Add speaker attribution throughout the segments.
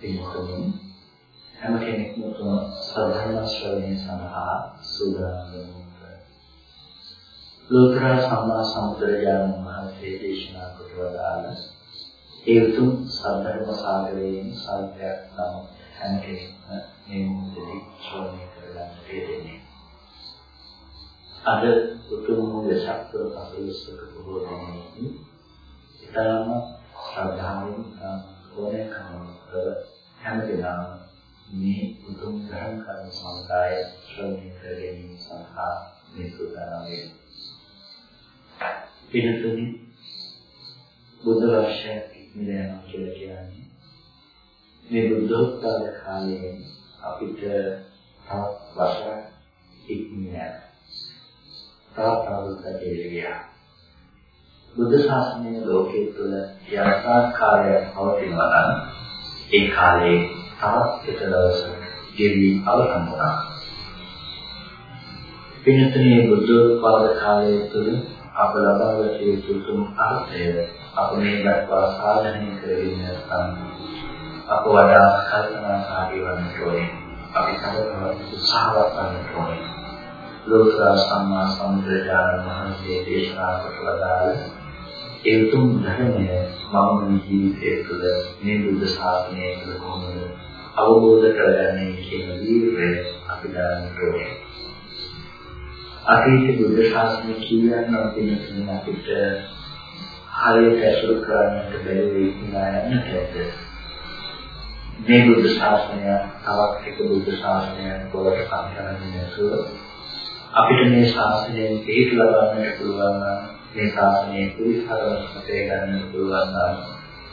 Speaker 1: පින්තුන් හැම කෙනෙක්ම තුන සද්ධර්ම ශ්‍රවණය සඳහා සූදානම් ලෝතර සම්මා සම්බුදුරජාණන් වහන්සේ දේශනා කොට වදාළ ඒ උතුම් සද්ධර්ම සාගරයෙන් සල්පයක් නම් හැම කෙනෙක්ම මේ මොහොතේ ශ්‍රවණය කරගන්න තියෙන්නේ. අද උතුම් දශක් පසළොස්වක පොහොය දිනයේ ඊටම ශ්‍රද්ධාවෙන් ඕනෑකම කර හැම දෙනාම මේ උතුම් ධර්ම කර්ම සමුදාය ශ්‍රවණය කර ගැනීම සඳහා මේ සූදානම් වෙනවා. පිළිතුරු බුද්ධ වර්ෂයක් ඉක්මන යනවා කියලා කියන්නේ මේ බුද්ධෝත්තර කාලයේ අපිට තවත් වසරක් ඉක්මන යනවා. තවත් අවුරුද්දක් එළියා. බුද්ධ ශාසනය ලෝකයේ තුල යථාකාරයක් පවතිනවා නම් ඒ කාලේ තවත් එක දවසක ගෙවි අවසන් වුණා. පින්තුනේ බුද්ධ පාද කාලය තුල අප ලබාගත යුතු තුන් අර්ථය අප මේ දක්වා සාධනය කරගෙන නැත්නම් අප වඩා කල්පනාකාරී වන්නට ඕනේ. අපි තවතවත් උත්සාහවත් වන්නට ඕනේ. ලෝතර සම්මා සම්බුද්ධ වහන්සේ දේශනා කොට වදාළ ඒ උතුම් ධර්මය මම ජීවිතය තුළ මේ බුද්ධ ශාසනය තුළ කොහොමද අවබෝධ කරගන්නේ කියන වීර්යය අපි දාන්නට ඕනේ. අතීත බුද්ධ ශාසනය කියන අපිට අපිට හරියට ඇසුරු කරන්නට බැරි වෙයි කියලා යන්නට මේ බුද්ධ ශාසනය තවත් එක බුද්ධ ශාසනයක් බවට පත් කරන්නේ නැතුව අපිට මේ ශාසනයෙන් පිළිතුරු ලබන්නට පුළුවන් නම් මේ ශාසනයේ පුරිසරවස්තේ ගන්න පුළුවන් නම්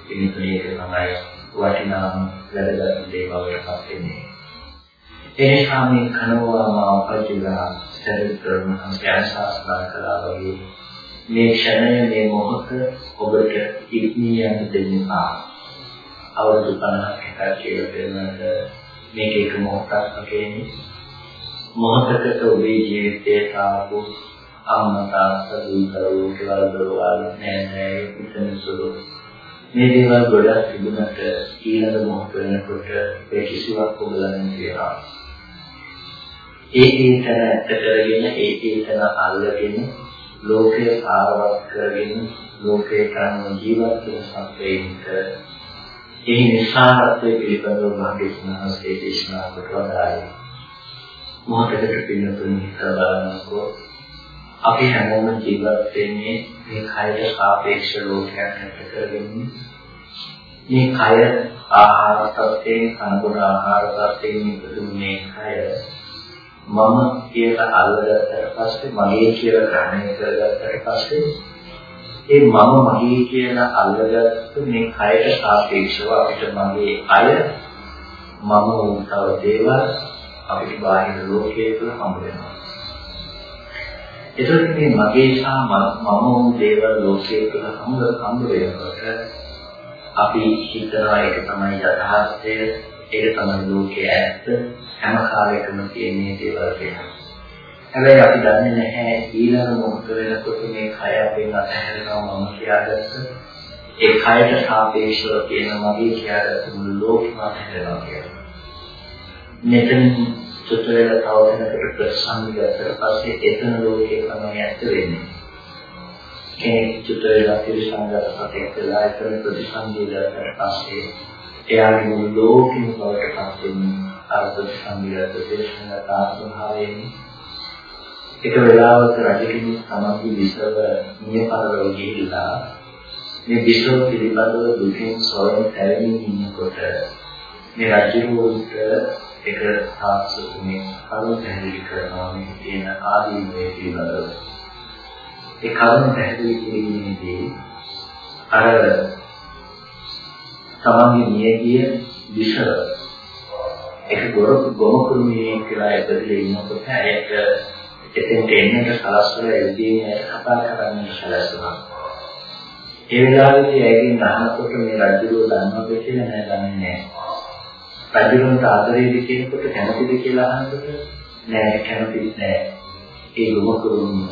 Speaker 1: පිළිතුරේක තමයි වටිනාම වැදගත් දේ බවට පත් වෙන්නේ. ඒ නිසා මේ කනවා මාපජිලා සරිත්‍රම සංස්කාරශාස්ත්‍රා කළා වගේ මේ ක්ෂණය මේ මොහොත ඔබට ඉක්මී යන දෙන්නා. අවුරුදු 50ක් එකක් කියලා දෙන්නට මේක එක මොහොතක් වගේනේ. මොහොතකට ඔබේ ජීවිතයේ සාපු අම්මා තාත්තා දූතරෝ කියලා දරුවාල නෑ නෑ ඉතින් සුළු මේ දේවල් ගොඩක් තිබුණට ඊළඟ මොහොත වෙනකොට ඒ කිසිවක් ඔබලන්නේ කියලා. ඒ ඒ තැන ඇත්ත කරගෙන ඒ ඒ තැන අල්ලගෙන ලෝකයේ සාරවත් කරගෙන ලෝකේ කරන ජීවත් වෙන සත්‍යයක ඒ නිසාරත්වයේ පිළිබඳව මාගේ ස්නහසේ දේශනා කොට වදායි. මොහොතකට පින්නතුන් හිතා බලනකොට අපි හැමෝම ජීවත් වෙන්නේ මේ කයට සාපේක්ෂ ලෝකයක් ඇති කරගෙන මේ කය ආහාර සත්‍යයෙන් කනබුන ආහාර සත්‍යයෙන් ඉපදුනේ කය මම කියලා අල්ලගත්තට පස්සේ මගේ කියලා ග්‍රහණය කරගත්තට පස්සේ ඒ මම මගේ කියලා අල්ලගත්ත මේ කයට සාපේක්ෂව අපිට මගේ අය මම වූ තව දේවල් අපිට බාහිර ලෝකයේ තුල හම්බ වෙනවා. එතකොට මේ මගේ සහ මම වූ දේවල් ලෝකයේ තුල හම්බ හම්බ වෙනකොට අපි හිතනවා ඒක තමයි යථාර්ථය ඒක තමයි ලෝකයේ ඇත්ත හැම කාලයකම තියෙන දේවල් කියලා. හැබැයි අපි දන්නේ නැහැ ඊළඟ මොහොත වෙනකොට මේ කය අපෙන් අතහැරෙනවා මම කියාගත්ත ඒ කයට සාපේක්ෂව තියෙන මගේ කියාගත්ත මුළු ලෝකෙම අතහැරෙනවා කියලා. මෙතන චුත වෙලා තව වෙනකට ප්‍රසංගයකට පස්සේ එතන ලෝකේ තමයි ඇත්ත වෙන්නේ. කෙනෙක් චුත වෙලා තිරසංගත සතෙක් වෙලා එතන ප්‍රතිසංගීතකට පස්සේ එයාගේ මුළු ලෝකෙම බවට පත් වෙන්නේ අර ප්‍රතිසංගීත දේශනගත ආත්මභාවයෙන් එක වෙලාවක රජ කෙනෙක් තමයි විසව නියපරවල ගිහිල්ලා මේ විශ්ව පිළිබඳව දුකින් සොයන තැවෙමින් ඉන්නකොට මේ රජුට එක සාස්ත්‍රයේ කරුණ පැහැදිලි කරනවා මේ තියෙන ආදීනවේ පිළිබඳව. ඒ කරුණ පැහැදිලි කිරීමේදී අර තමන්ගේ මියගිය විෂය ඒක ගොරොක් ගොම කුරුමියේ කියලා ඇදලා ඉන්නකොට ඇයට එතෙන්ට එන්නට සලස්වලා එල්දීනේ කතා කරන්න සලස්වනවා. ඒ වෙලාවේදී ඇයගෙන් අහනකොට මේ රජුව දන්නවද කියලා නෑ දන්නේ නෑ. රජුන්ට ආදරේද කියනකොට කැමතිද කියලා අහනකොට නෑ කැමති නෑ. ඒ ගොම කුරුමිය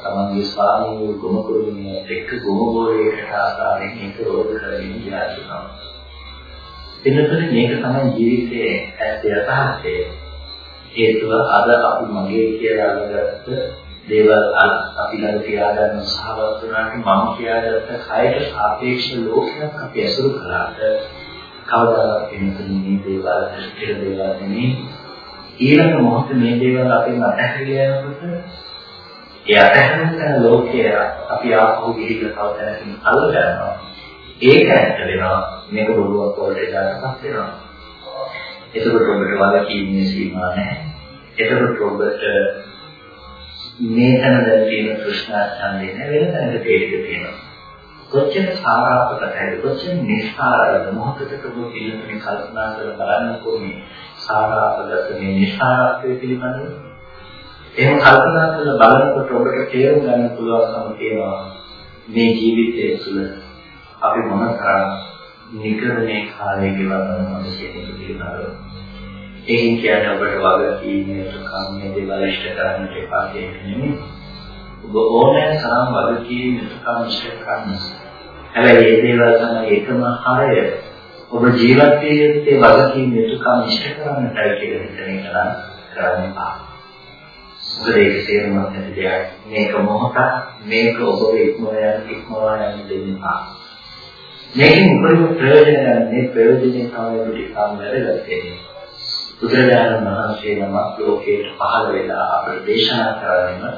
Speaker 1: තමන්ගේ ස්වාමීන් ගොම කුරුමිය එක්ක ගොම බෝලයකට ආකාරයෙන් ඒක රෝධ කරගෙන ගියා එතකොට මේක තමයි ජීවිතයේ ඇත්ත යථාර්ථය. හේතුව අද අපි මගේ කියලා අල්ලගත්ත දේවල් අපි ළඟ තියාගන්න උත්සාහවත් වුණාට මම කියාගත්ත කයට සාපේක්ෂ ලෝකයක් අපි ඇසුරු කළාට කවදාවත් වෙනතුනේ මේ දේවල් ස්ථිර දේවල් නෙමෙයි. ඊළඟ මොහොතේ මේ දේවල් අපෙන් අතහැරිය යනකොට ඒ අතහැරෙන ලෝකය අපි ආපහු ගිහිල්ලා තව තැනකින් අල්ල ගන්නවා. ඒක ඇත්ත වෙනවා. මේක බොරුවක් වලට දානපත් වෙනවා. එතකොට ඔබට වගකීමේ සීමා නැහැ. එතකොට ඔබට මේ තැන දැන් තියෙන තෘෂ්ණා ඡන්දේ නැ වෙන තැනක තේරිද තියෙනවා. කොච්චර සාරාත්මකයි කොච්චර නිස්සාරද මොහොතකට ඔබ පිළිතුරු කල්පනා කරලා බලන්නකෝ මේ සාරාත්මක මේ නිස්සාරත්වය පිළිබඳව එහෙම කල්පනා කරලා බලනකොට ඔබට තේරුම් ගන්න පුළුවන්කම තියෙනවා මේ ජීවිතයේ තුළ අපි මොන තරම් නිකරණේ කාලය ගෙවන්නවද කියන එක පිළිබඳව. ඒකෙන් කියන්නේ ඔබට වගකීමේ සුඛාමයේ දේවල් ඉෂ්ට කරන්නට එපා කියන නෙමෙයි. ඔබ ඕනෑ තරම් වගකීමේ සුඛාම ඉෂ්ට කරන්න. හැබැයි මේ දේවල් තමයි එකම හරය. ඔබ ජීවත් විය යුත්තේ වගකීමේ සුඛාම ඉෂ්ට කරන්නටයි කියලා හිතන එක නම් කරන්න එපා. මොකද ඒක තේරුමක් නැති දෙයක්. මේක මොහොතක් මේක ඔබ ඉක්මවා යන ඉක්මවා යන දෙන්නා. මේකෙන් උපරිම ප්‍රයෝජන ගන්න මේ ප්‍රයෝජනේ තමයි ටිකක් වැරදලා තියෙන්නේ. බුදුරජාණන් වහන්සේ නමක් ලෝකයට පහළ වෙලා අපට දේශනා කරන්නේ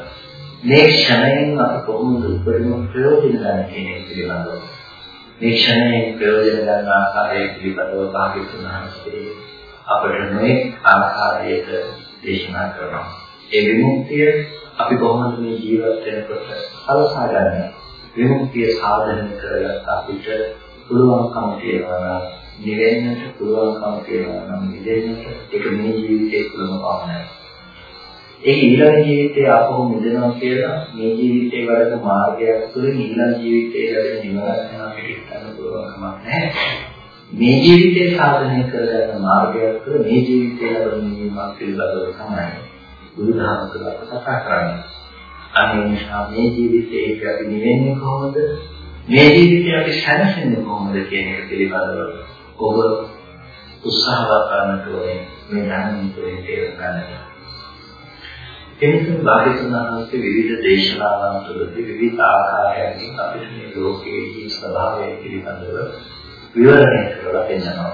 Speaker 1: මේ ක්ෂණයෙන් අප කොහොමද උපරිම ප්‍රයෝජන ගන්න කියන එක පිළිබඳව. මේ ක්ෂණයෙන් ප්‍රයෝජන ගන්න ආකාරය පිළිබඳව භාග්‍යවතුන් වහන්සේ අපට මේ ආකාරයට දේශනා කරනවා. ඒ විමුක්තිය අපි කොහොමද මේ ජීවත් වෙනකොට සලසා ගන්නේ? විමුක්තිය සාධනය කරගත් අපිට පුළුවන්කම තියෙනවා නිවෙන්නට පුළුවන්කම තියෙනවා නම් නිදෙන්නට ඒක මේ ජීවිතේ තුළම පමණයි. ඒක ඊළඟ ජීවිතේ ආපහු මිදෙනවා කියලා මේ ජීවිතේ වලක මාර්ගයක් තුළ ඊළඟ ජීවිතේ ලැබෙන නිවන යන අපිට හිතන්න පුළුවන්කමක් නැහැ. මේ ජීවිතේ සාධනය කරගන්න මාර්ගයක් තුළ මේ ජීවිතේ ලැබෙන නිවීමක් පිළිබඳව තමයි බුදුදහම තුළ අප කතා කරන්නේ. අනේ නිසා මේ ජීවිතේ අපි නිවෙන්නේ කොහොමද? මේ ජීවිතේ අපි සැනසෙන්නේ කොහොමද කියන එක පිළිබඳව ඔබ උත්සාහවත් වන්නට ඕනේ මේ ධර්මයෙන් තේරුම් ගන්නට. එනිසා භාග්‍යතුන්වහන්සේ විවිධ දේශනාවන් තුළදී විවිධ ආකාරයකින් අපිට මේ ලෝකයේ ස්වභාවය පිළිබඳව විවරණය කරලා දෙන්නවා.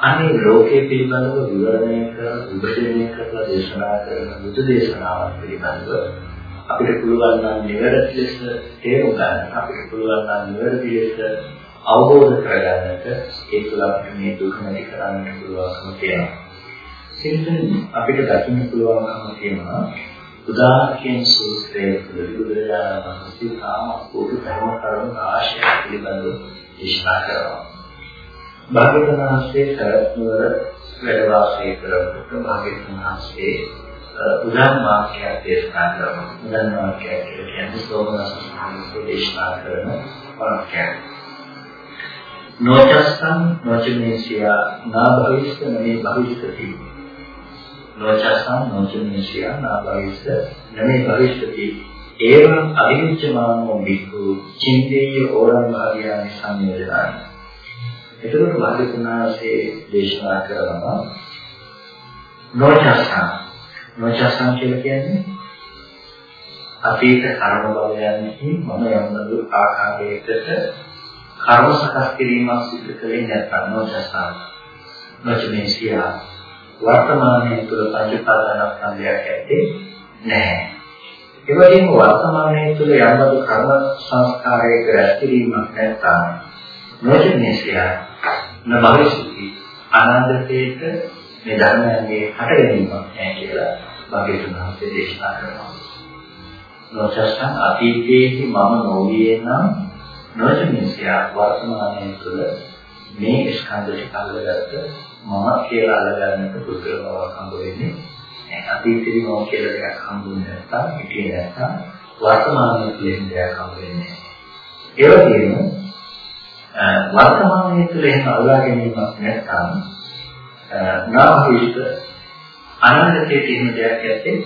Speaker 1: අනේ ලෝකයේ පිළිබඳව විවරණය කර විභජනය කරලා දේශනා කරන බුදු දේශනාවන් පිළිබඳව අපිට පුළුවන් නම් නිවැරදි ලෙස තේරුම් ගන්න අපිට පුළුවන් නම් නිවැරදි ලෙස අවබෝධ කරගන්නට ඒ තුළ අපිට මේ දුක නැති කරන්නට පුළුවන්කම තියෙනවා. සිතෙන් අපිට දකින්න පුළුවන්කම තියෙනවා උදාහරණ සූත්‍රයේ බුදුරජාණන් වහන්සේ තාම පොදු ධර්ම කරුණු ආශය පිළිබඳව දේශනා කරනවා. භාග්‍යවතුන් වහන්සේ කරත්නවර වැඩ වාසය කරනකොට භාග්‍යවතුන් වහන්සේ උදාන වාක්‍යයක් දේශනා කරනවා. උදාන වාක්‍යය කියන්නේ සෝමනස් මහණෙනි දේශනා කරන වාක්‍යයක්. නොචස්සං නොචනේසියා නා භවිෂ්ඨ නමේ භවිෂ්ඨති. නොචස්සං නොචනේසියා නා භවිෂ්ඨ නමේ භවිෂ්ඨති. ඒවං අවිච්ඡමානෝ බික්ඛු චින්තේය ඕරං භාගයානි සංයෝජනානි. එතකොට භාග්‍යතුනාසේ දේශනා කරනවා නොචස්සං නොචසන් කියලා කියන්නේ අතීත කර්ම බලයන්හි මම යම්බඳු ආකාරයකට කර්ම සකස් කිරීමක් සිදු කළේ නැත්නම් නොචසන් නොචමේසියා වර්තමානයේ තුල පංචපාදනස්කන්ධයක් ඇත්තේ නැහැ. ඒ වගේම වර්තමානයේ තුල යම්බඳු කර්ම සංස්කාරයක රැස් කිරීමක් නැත්නම් නොචමේසියා නභවිසුති අනාගතයේට මේ ධර්මයන්ගේ හට ගැනීමක් නැහැ කියලා භාග්‍යවතුන් වහන්සේ දේශනා කරනවා. නොචස්තං අතීතයේහි මම නොවියේ නම් නොචමින්සියා වර්තමානයේ තුල මේ ස්කන්ධ ටික අල්ලගත්ත මම කියලා අල්ලගන්නට පුදුර බවක් හම්බ වෙන්නේ අතීතේ මම කියලා දෙයක් හම්බුනේ නැත්නම් හිතේ නැත්නම් වර්තමානයේ තියෙන දෙයක් හම්බ වෙන්නේ ඒ වගේම වර්තමානයේ තුල එහෙම අල්ලා ගැනීමක් නැත්නම් නාභවිෂ්ඨ අනන්තයේ තියෙන දෙයක් ඇත්තේ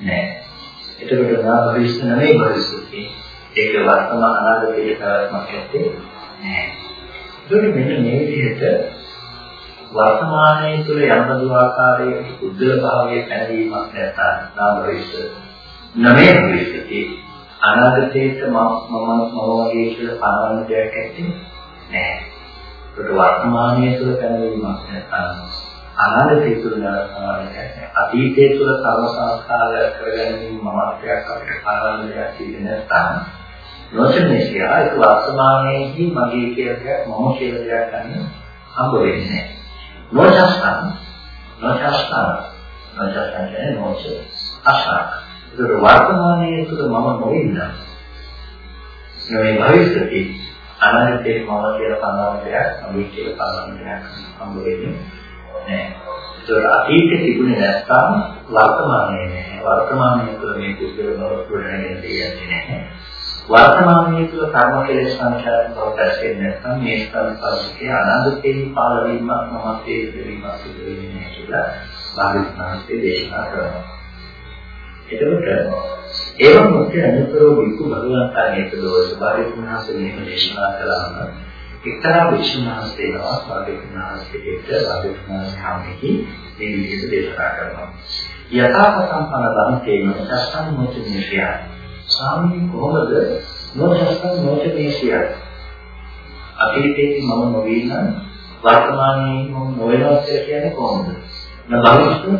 Speaker 1: නැහැ. එතකොට නාභවිෂ්ඨ නෙමෙයි භවිෂ්‍යති. ඒක වර්තමාන අනාගතයේ පැවැත්මක් ඇත්තේ නැහැ. ඒකට මෙන්න මේ විදිහට වර්තමානයේ තුල යම්බදු ආකාරයේ උද්දල භාවයේ පැනවීමක් නැත්නම් නාභවිෂ්ඨ නෙමෙයි භවිෂ්‍යති. අනාගතයේ මම මම වගේ කියලා පනවන්න දෙයක් ඇත්තේ නැහැ. ඒකට වර්තමානයේ තුල පැනවීමක් නැත්නම් අනාගතයේ තුල අතීතයේ තුල කර්ම සංස්කාර කරගැනීම මමත්වයක් අපිට පනවන්න දෙයක් තියෙන්නේ නැත්නම් නොචනේසිය ඒක වර්තමානයේදී මගේ කියලා දෙයක් මම කියලා දෙයක් ගන්න හම්බ වෙන්නේ නැහැ. නොචස්තන නොචස්තන නොචස්තන කියන්නේ නොච අසක්. ඒක වර්තමානයේ තුල මම නොඉන්නා. නොවේ භවිෂ්‍යති අනාගතයේ මම කියලා පනවන්න දෙයක් මගේ කියලා පනවන්න දෙයක් හම්බ වෙන්නේ නැහැ. ඒක අතීතේ තිබුණේ නැත්නම් වර්තමානයේ නැහැ. වර්තමානයේ තුළ මේ කුසල බව ගොඩනගෙන දෙන්නේ නැහැ. වර්තමානයේ තුළ කර්ම කෙලෙස් සංඛ්‍යාවක් බව දැක්කේ නැත්නම් මේ ස්කන්ධපරිකේ අනාගතයේ පාල වීමක් මමත්වයේ දෙවීමක් සිදු වෙන්නේ නැහැ කියලා භාගතුනාස්සේ දේශනා කරනවා. එතකොට ඒවම මුත්‍ය අනුතරෝ විකු භගවන්තා හේතුදෝෂ භාගතුනාස්සේ මේක දේශනා කළාම එක්තරා විශ්වනාථේනවා ස්වාමීනාථේට රාජකුමාරයාමෙහි මේ විදිහට දේශනා කරනවා. යථාප සම්පන්න ධම්මේන සස්සන් මොචනේශය. ස්වාමී කොහොමද නොසස්සන් මොචනේශය? අතීතයේ මම නොවේ නම් වර්තමානයේ මම නොවෙනවා කියලා කියන්නේ කොහොමද? නබවිෂ්ණු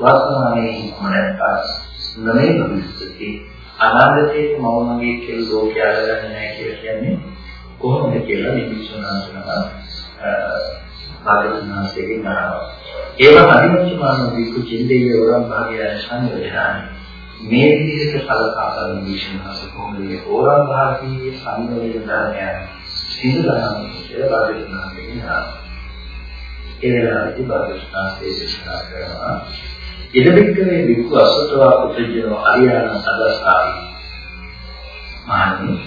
Speaker 1: වර්තමානයේ මම නැත්නම් නමේ භවිෂ්‍යති අනාගතයේ මම මගේ කියලා ලෝකය අල්ලගන්නේ නැහැ කියලා කියන්නේ කොහොමද කියලා මේ විශ්වනාථනවා භාගතුනාසයෙන් අහනවා. ඒව අදිමච්චමාන විකු චින්දේ වරම් භාගය සංයෝජනානි. මේ විදිහට සලකා බලන විශ්වනාථ කොහොමද මේ ඕරම් භාගයේ සංයෝජන ධර්මයන් සිදු කරන්නේ කියලා භාගතුනාසයෙන් අහනවා. ඒ වෙලාවේදී භාගතුනාසයේ දේශනා කරනවා ඉදබික්කවේ විකු අසතවා පුතජනෝ අරියාණ සදස්සාවි. මාන්නේ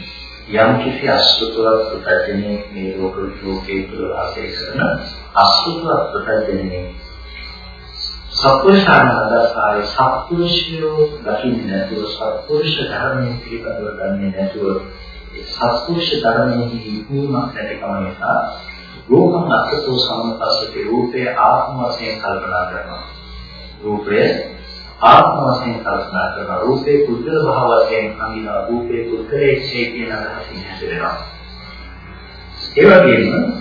Speaker 1: යම් කිසි අසුතවත් ප්‍රත්‍යනේ මේ ලෝක ලෝකයේ තුල වාසය කරන අසුතවත් ප්‍රත්‍යනේ සත්පුරුෂානන්දසාරේ සත්පුරුෂයෝ දකින්නේ නැතුව සත්පුරුෂ ධර්මයේ පිළිබඳව දන්නේ නැතුව සත්පුරුෂ ධර්මයේ හික්මීමක් නැතිකම නිසා රූපං අත්ථෝ සම්පස්සති රූපේ ආත්ම වශයෙන් කල්පනා කරනවා. රූපය ආත්ම වශයෙන් කල්පනා කරන රූපේ කුද්දල භාව වශයෙන් හඳිනා රූපේ කුද්දලයේ ඡේ කියන අදහසින් හැදෙනවා. ඒ වගේම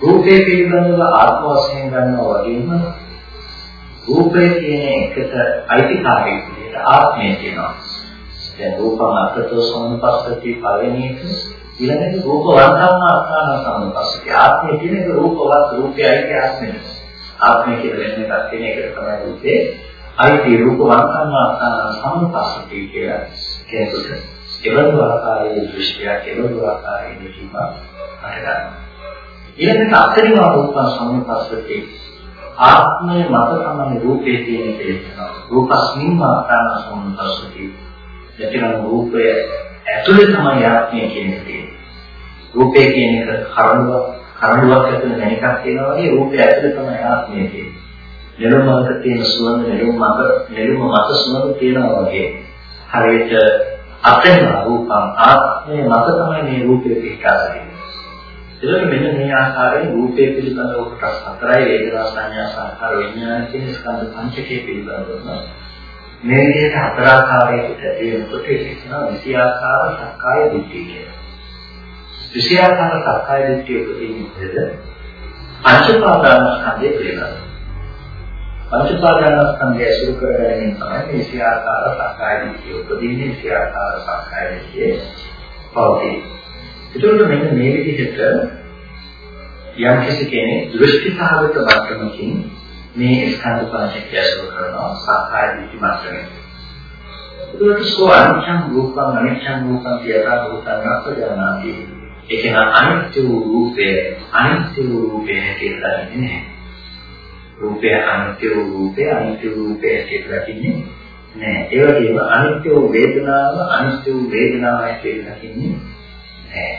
Speaker 1: රූපේ පිළිබඳව ආත්ම වශයෙන් ගන්නවා වගේම රූපේ කියන එකට අයිතිකාරයෙක් විදිහට ආත්මය කියනවා. දැන් රූපං අත්ථෝ සම්පස්සති පළවෙනි එක ඊළඟට රූප වර්තන ආස්ථාන සම්පස්සති ආත්මය කියන එක රූපවත් රූපයයි ආත්මය. ආත්මය කියලා වෙන එකක් තියෙන එකට තමයි රූපේ අයිති රූප වර්තමාන සම්පස්සති කියලා කියනකොට එවලු ආකාරයේ දෘෂ්ටියක් එවලු ආකාරයේ දෘෂ්ටියක් හටගන්නවා. ඊළඟට අතරිම රූප සම්පස්සති ආත්මය මත තමයි රූපේ තියෙන කියලා. රූපස්මින් මාත්‍රාන සම්පස්සති. එතන රූපය ඇතුලේ තමයි ආත්මය කියන්නේ. රූපේ කියන එක කරුණාවක් කරඬුවක් ඇතුළේ මණිකක් තියෙනවා වගේ රූපය ඇතුළේ තමයි ආත්මය තියෙන්නේ. නෙළුම් මත තියෙන සුවඳ නෙළුම් මත නෙළුම් මත සුවඳ තියෙනවා වගේ. හරියට අපේම රූපං ආත්මය මත තමයි මේ රූපය පිටාරන්නේ. එතකොට මෙන්න මේ ආකාරයෙන් රූපය පිළිබඳව කොටස් හතරයි වේදනා සංඥා සංකාර විඥාන කියන ස්කන්ධ පංචකයේ පිළිබඳව මේ විදිහට හතර ආකාරයකට එනකොට ඒක කියනවා විෂය ආකාර සක්කාය දිට්ඨිය කියලා. විෂයාකාර සක්කාය දිට්ඨිය උපදින්නේද පංචපාදානස්කන්ධය පිළිබඳව. පංචපාදානස්කන්ධය අසුර කරගෙන තමයි විෂයාකාර සක්කාය දිට්ඨිය උපදින්නේ විෂයාකාර සක්කාය දිට්ඨිය පවතී. ඒකෝට මෙන්න මේ විදිහට යම් කිසි කෙනෙක් දෘෂ්ටි සහගත මට්ටමකින් මේ ස්කන්ධ පංචකය අසුර කරනවා සක්කාය දිට්ඨි මට්ටමේ. ඒකට සෝ අනිච්ඡං රූපං අනිච්ඡං රූපං කියතා භූතං අපජානාති. ඒක න අනිත්‍ය වූ රූපය අනිත්‍ය වූ රූපය හැටියට දකින්නේ නැහැ. රූපය අනිත්‍ය වූ රූපය අනිත්‍ය වූ රූපය හැටියට දකින්නේ නැහැ. ඒ වගේම අනිත්‍ය වූ වේදනාව අනිත්‍ය වූ වේදනාව හැටියට දකින්නේ නැහැ.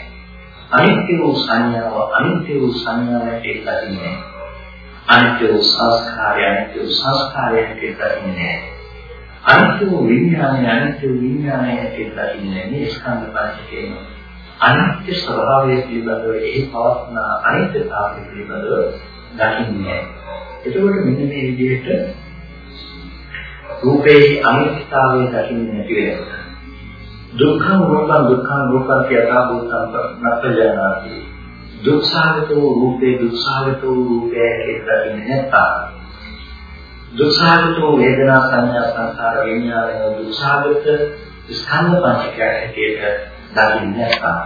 Speaker 1: අනිත්‍ය වූ සංඥාව අනිත්‍ය වූ සංඥාව හැටියට දකින්නේ නැහැ. අනිත්‍ය වූ සංස්කාරය අනිත්‍ය වූ සංස්කාරය හැටියට දකින්නේ නැහැ. අනිත්‍ය වූ විඥානය අනිත්‍ය වූ විඥානය හැටියට දකින්නේ මේ ස්කන්ධ පංචකයේම අනිත්‍ය ස්වභාවය පිළිබඳව එහි පවස්න අනිත්‍යතාවය පිළිබඳව දකින්නේ. එතකොට මෙන්න මේ විදිහට රූපේ අනිත්‍යතාවය දකින්නේ නැති වෙනවා. දුක්ඛං රූපං දුක්ඛං රූපං කියතා භූතං නප්පජානාති. දුක්ඛාගත වූ රූපේ දුක්ඛාගත වූ රූපය කියලා දකින්නේ නැත්නම් දුක්ඛාගතෝ වේදනා සංඥා සංකාර විඥානය දුක්ඛාගත ස්කන්ධ පංචකය හැටියට දකින්නේ නැත්නම්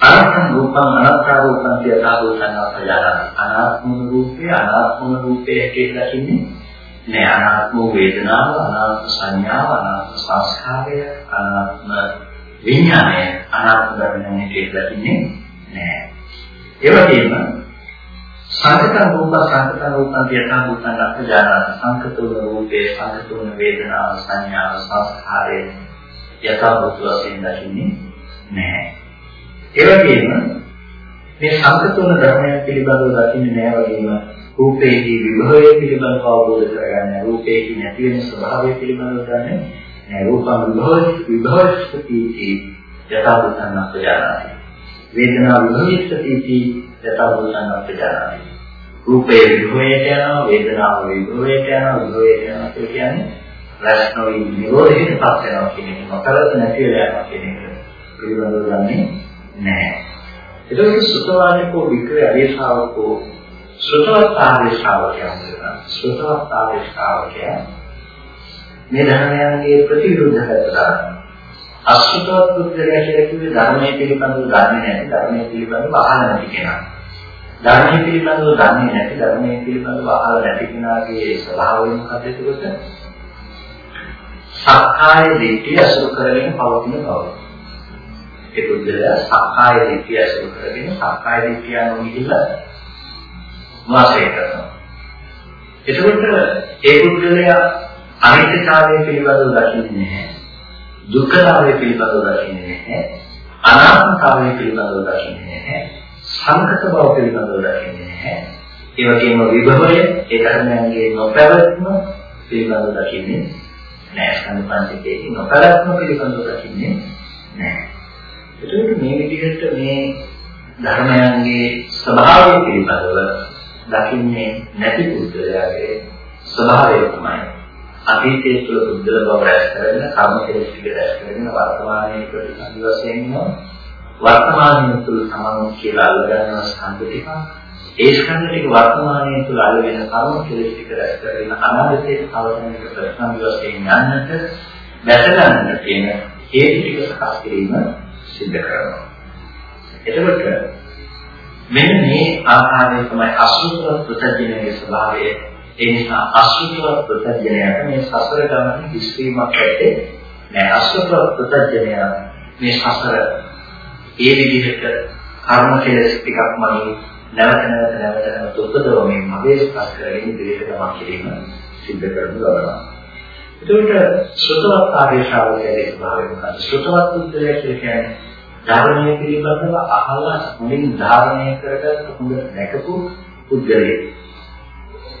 Speaker 1: අනාත්ම රූපං අනාත්ම රූපං කියලා දෝෂණා අනාත්ම රූපේ අනාත්ම රූපේ හැටියට දකින්නේ නෑ අනාත්ම වේදනාව අනාත්ම සංඥාව අනාත්ම සංස්කාරය අනාත්ම විඥානය අනාත්ම ධර්මයන් හැටියට දකින්නේ නෑ ඒ වගේම සංකත රූප සංකත රූපං යථා භූතං අත්ජානන සංකතෝන රූපේ සංකතෝන වේදනාව සංඥාව සංස්කාරය යථා භූත වශයෙන් දකින්නේ නැහැ. ඒ වගේම මේ සංකතෝන ධර්මයන් පිළිබඳව දකින්නේ නැහැ වගේම රූපේහි විභවය පිළිබඳව අවබෝධ කරගන්න රූපේහි නැති වෙන ස්වභාවය පිළිබඳව දන්නේ නැහැ. රූපං විභව විභවස්පතිති යථා භූතං අත්ජානන වේදනා විභවිස්සති යථා භූතං අත්ජානන රූපේ විභවයට යනවා වේදනාව විභවයට යනවා විභවයට යනවා කියන්නේ රැස්නෝයි නිරෝධයට පත් වෙනවා කියන එක මතලද නැති වෙලා යනවා කියන එක පිළිබඳව දන්නේ නැහැ. ඒකෝට සුතවාදීකෝ වික්‍රය අධේශාවකෝ සුතවත් ආදේශාවකයන් කියනවා. සුතවත් ආදේශාවකයන් මේ ධර්මයන්ගේ ප්‍රතිවිරුද්ධ පැත්ත අසුතවත් පුද්ගලයා කියලා කිව්වේ ධර්මයේ පිළිබඳව දන්නේ නැහැ ධර්මයේ පිළිබඳව අහලා නැති කෙනා. ධර්මයේ පිළිබඳව දන්නේ නැති ධර්මයේ පිළිබඳව අහලා නැති කෙනාගේ ස්වභාවය මොකද එතකොට? සක්කාය දිට්ඨිය අසුර කරගෙන පවතින බව. ඒ පුද්ගලයා සක්කාය දිට්ඨිය අසුර කරගෙන සක්කාය දිට්ඨිය අනුව ගිහිල්ලා වාසය කරනවා. එතකොට ඒ පුද්ගලයා අනිත්‍යතාවය පිළිබඳව දකින්නේ නැහැ. දුක්ඛතාවය පිළිබඳව දකින්නේ නැහැ. අනාත්මතාවය පිළිබඳව දකින්නේ නැහැ. සංකත බව පිළිබඳව දකින්නේ නැහැ. ඒ වගේම විභවය ඒ ධර්මයන්ගේ නොපැවැත්ම පිළිබඳව දකින්නේ නැහැ. ස්කන්ධ පංචකයේ නොපැවැත්ම පිළිබඳව දකින්නේ නැහැ. එතකොට මේ විදිහට මේ ධර්මයන්ගේ ස්වභාවය පිළිබඳව දකින්නේ නැති පුද්ගලයාගේ ස්වභාවය තමයි අතීතයේ තුල බුද්ධල බව රැස් කරගෙන කර්ම කෙලෙස් ටික රැස් කරගෙන වර්තමානයේ ප්‍රතිසන්දි වශයෙන් වර්තමානයේ තුල සමාන කියලා අල්ලගන්නවා ස්කන්ධ ටික. ඒ ස්කන්ධ ටික වර්තමානයේ තුල අල්ලගෙන කර්ම කෙලෙස් ටික රැස් කරගෙන අනාගතයේ අවසානයේ ප්‍රතිසන්දි වශයෙන් යන්නට දැක ගන්නට තියෙන හේතු ටික සකස් කිරීම සිද්ධ කරනවා. එතකොට මෙන්න මේ ආකාරය තමයි අසුර ප්‍රත්‍යඥයේ ස්වභාවය ඒ නිසා අසුතව ප්‍රත්‍යඥයට මේ සසර ගමන කිසිමක් ඇත්තේ නෑ අසුතව ප්‍රත්‍යඥය මේ සසර ඒ විදිහට කර්ම කෙලස් ටිකක් මගේ නැවත නැවත නැවත නැවත උපදව මේ මගේ ස්පර්ශ කරගෙන ඉදිරියට ගමන් කිරීම සිද්ධ කරනු ලබනවා. එතකොට ශ්‍රතවත් ආදේශාවලයේ ස්වභාවය මොකක්ද? ශ්‍රතවත් පුද්ගලයා කියන්නේ ධර්මයේ පිළිබඳව අහලා මුලින් ධාරණය කරගත් හොඳ දැකපු පුද්ගලයෙක්.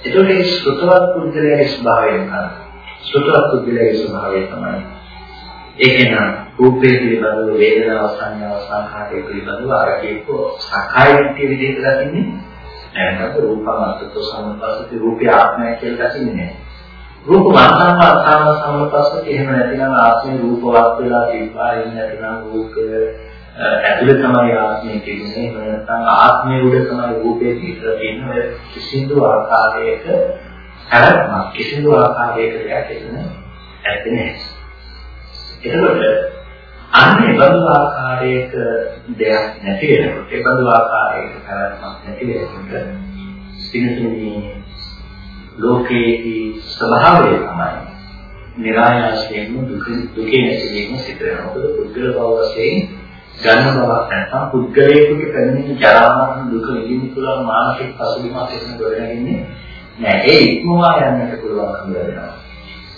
Speaker 1: එතකොට මේ ශ්‍රතවත් පුද්ගලයාගේ ස්වභාවය මොකක්ද? ශ්‍රතවත් පුද්ගලයාගේ ස්වභාවය තමයි ඒකේන රූපේ පිළිබඳව වේදනාව සංඥාව සංඛාරය පිළිබඳව අර කියපු සකාය විද්‍ය විදිහට දකින්නේ නැත්නම් රූපමත්ත්ව සම්පස්සති රූපේ ආත්මය කියලා දකින්නේ නැහැ. රූප වර්ණන අර්ථාන සම්පස්සති එහෙම නැතිනම් ආත්මේ රූපවත් වෙලා තිබ්බා එහෙම නැතිනම් රූපය ඇතුලේ තමයි ආත්මය කියන්නේ එහෙම නැත්නම් ආත්මයේ උඩ තමයි රූපේ පිටර තියෙන ඔය කිසිදු ආකාරයක හැරක්මක් කිසිදු ආකාරයක දෙයක් එතන ඇත්තේ නැහැ. එතකොට අන්නේ බඳු ආකාරයක දෙයක් නැති වෙනකොට ඒ බඳු ආකාරයක හැරක්මක් නැති වෙනකොට සිනසුනී ලෝකයේ ස්වභාවය තමයි નિરાයාසයෙන්ම දුක දුකේ නැතිවීම සිදු වෙනවා. මොකද පුද්ගල භව වශයෙන් ගන්න බවක් නැත්නම් පුද්ගලයෙකුට පැමිණෙන ජරා මරණ දුක විඳින්න පුළුවන් මානසික පසුබිමක් එතන ගොඩනැගෙන්නේ නෑ. ඒ ඉක්මවා යන්නට පුළුවන්කම ලැබෙනවා.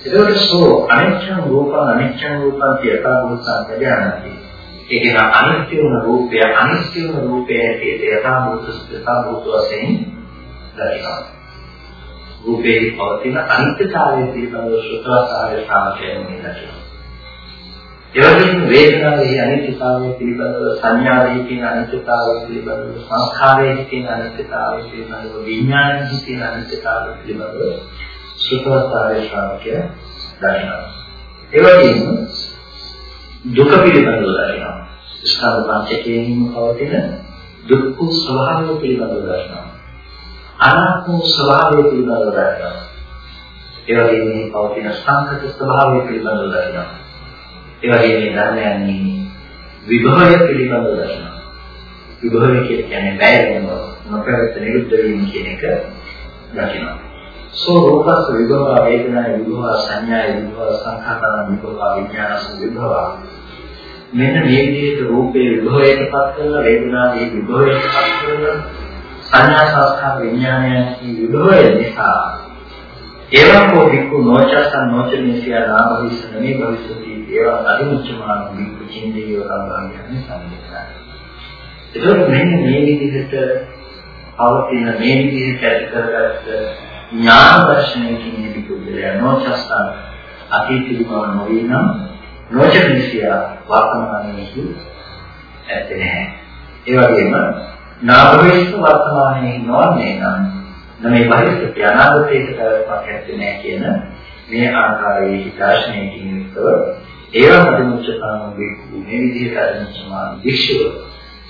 Speaker 1: ඒකට සෝ අනිච්ච රූපං අනිච්ච රූපං කියතා භූතං ඥානති. ඒ කියන අනිත්‍ය වන රූපය අනිත්‍ය වන රූපය ඇටියට යථා භූත යථා භූත වශයෙන් දකිනවා. රූපේ පවතින අනිත්‍යතාවය පිළිබඳව සුත්‍රාසාරය සාමකයෙන් දකිනවා. ඒ වගේම වේදනාවේ අනිත්‍යතාවය පිළිබඳව සංඥාවේ තියෙන අනිත්‍යතාවය පිළිබඳව සංස්කාරයේ තියෙන අනිත්‍යතාවය පිළිබඳව විඥානයේ තියෙන අනිත්‍යතාවය පිළිබඳව සුඛාසාරය ශ්‍රාවකය දකිනවා. ඒ වගේම දුක පිළිබඳව දකිනවා. ස්කන්ධ පංචකයෙන් පවතින දුක්ඛ ස්වභාවය පිළිබඳව දකිනවා. අනාත්ම ස්වභාවය පිළිබඳව දකිනවා. ඒ වගේම මේ පවතින සංකත ස්වභාවය පිළිබඳව දකිනවා. ඒ වගේම මේ ධර්මයන්හි විභවය පිළිබඳව දකිනවා. විභවය කියන්නේ වැය වෙනවා. නොපැවත නිරුද්ධ වීම කියන එක දකිනවා. සෝ රූපස් විභව වේදනා විභව සංඥා විභව සංඛාර විභව විඥානස් විභව මෙන්න මේ විදිහට රූපේ විභවයටපත් කරලා වේදනාවේ විභවයටපත් කරලා සංඥා සංස්කාර විඥානයන්ගේ විභවය නිසා එවං කෝ වික්ඛු නොචසන් නොචනීසිය නාම විසනමේ භවිෂති ඒවා අදිමුච්චමාන වික්ඛු චින්දියෝ රාගයන් සම්මිතයි ඒකෝ මෙන්න මේ විදිහට පවතින මේ විදිහට ඇති කරගත්ත ඥාන දර්ශනයකින් ඉදි පුද්ගලයා නොචසන් අතීතී බව නොවේ නම් නොචනීසිය වර්තමානයේහි ඇත්තේ නැහැ. ඒ වගේම නාභවිෂ්ඨ වර්තමානයේ නොවන්නේ නම් මේ බහිස්ත අනාගතයට කරපක් ඇත්තේ නැහැ කියන මේ ආකාරයේ හිතාශනයකින් යුක්තව ඒවම ප්‍රමුච්චතාවම වේකු මේ විදිහට අරමුණාම වික්ෂව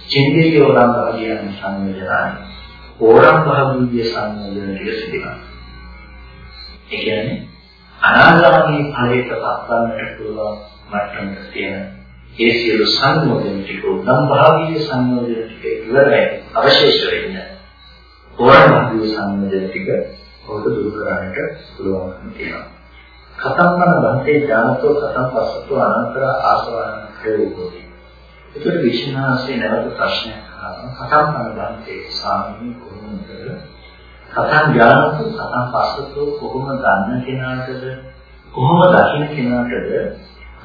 Speaker 1: චින්තියෝ රාමභාගයන් සංයෝජනයි. ඕරම් භාගීය සංයෝජන ටික සිදුනවා ඒ කියන්නේ අනාගාමී ඵලයට පත්වන්නට පුළුවන් මට්ටමක තියෙන ඒ සියලු සංයෝජන ටික උදම් භාගීය සංයෝජන ටික ඉවරයි. අවශේෂ වෙන්න. ඕන භාගීය සංයෝජන ටික ඔහුට දුරු කරන්නට පුළුවන්කම තියෙනවා. කතම්මන බන්තේ ඥානතෝ කතම් පස්සතෝ අනන්තර ආසවන ප්‍රයෝගෝති. ඒකට විශ්නාසයේ නැවත ප්‍රශ්නයක් අහනවා. කතම්මන බන්තේ සාමිනී කොහොමද? කතම් ඥානතෝ කතම් පස්සතෝ කොහොම දන්න කෙනාටද කොහොම දකින්න කෙනාටද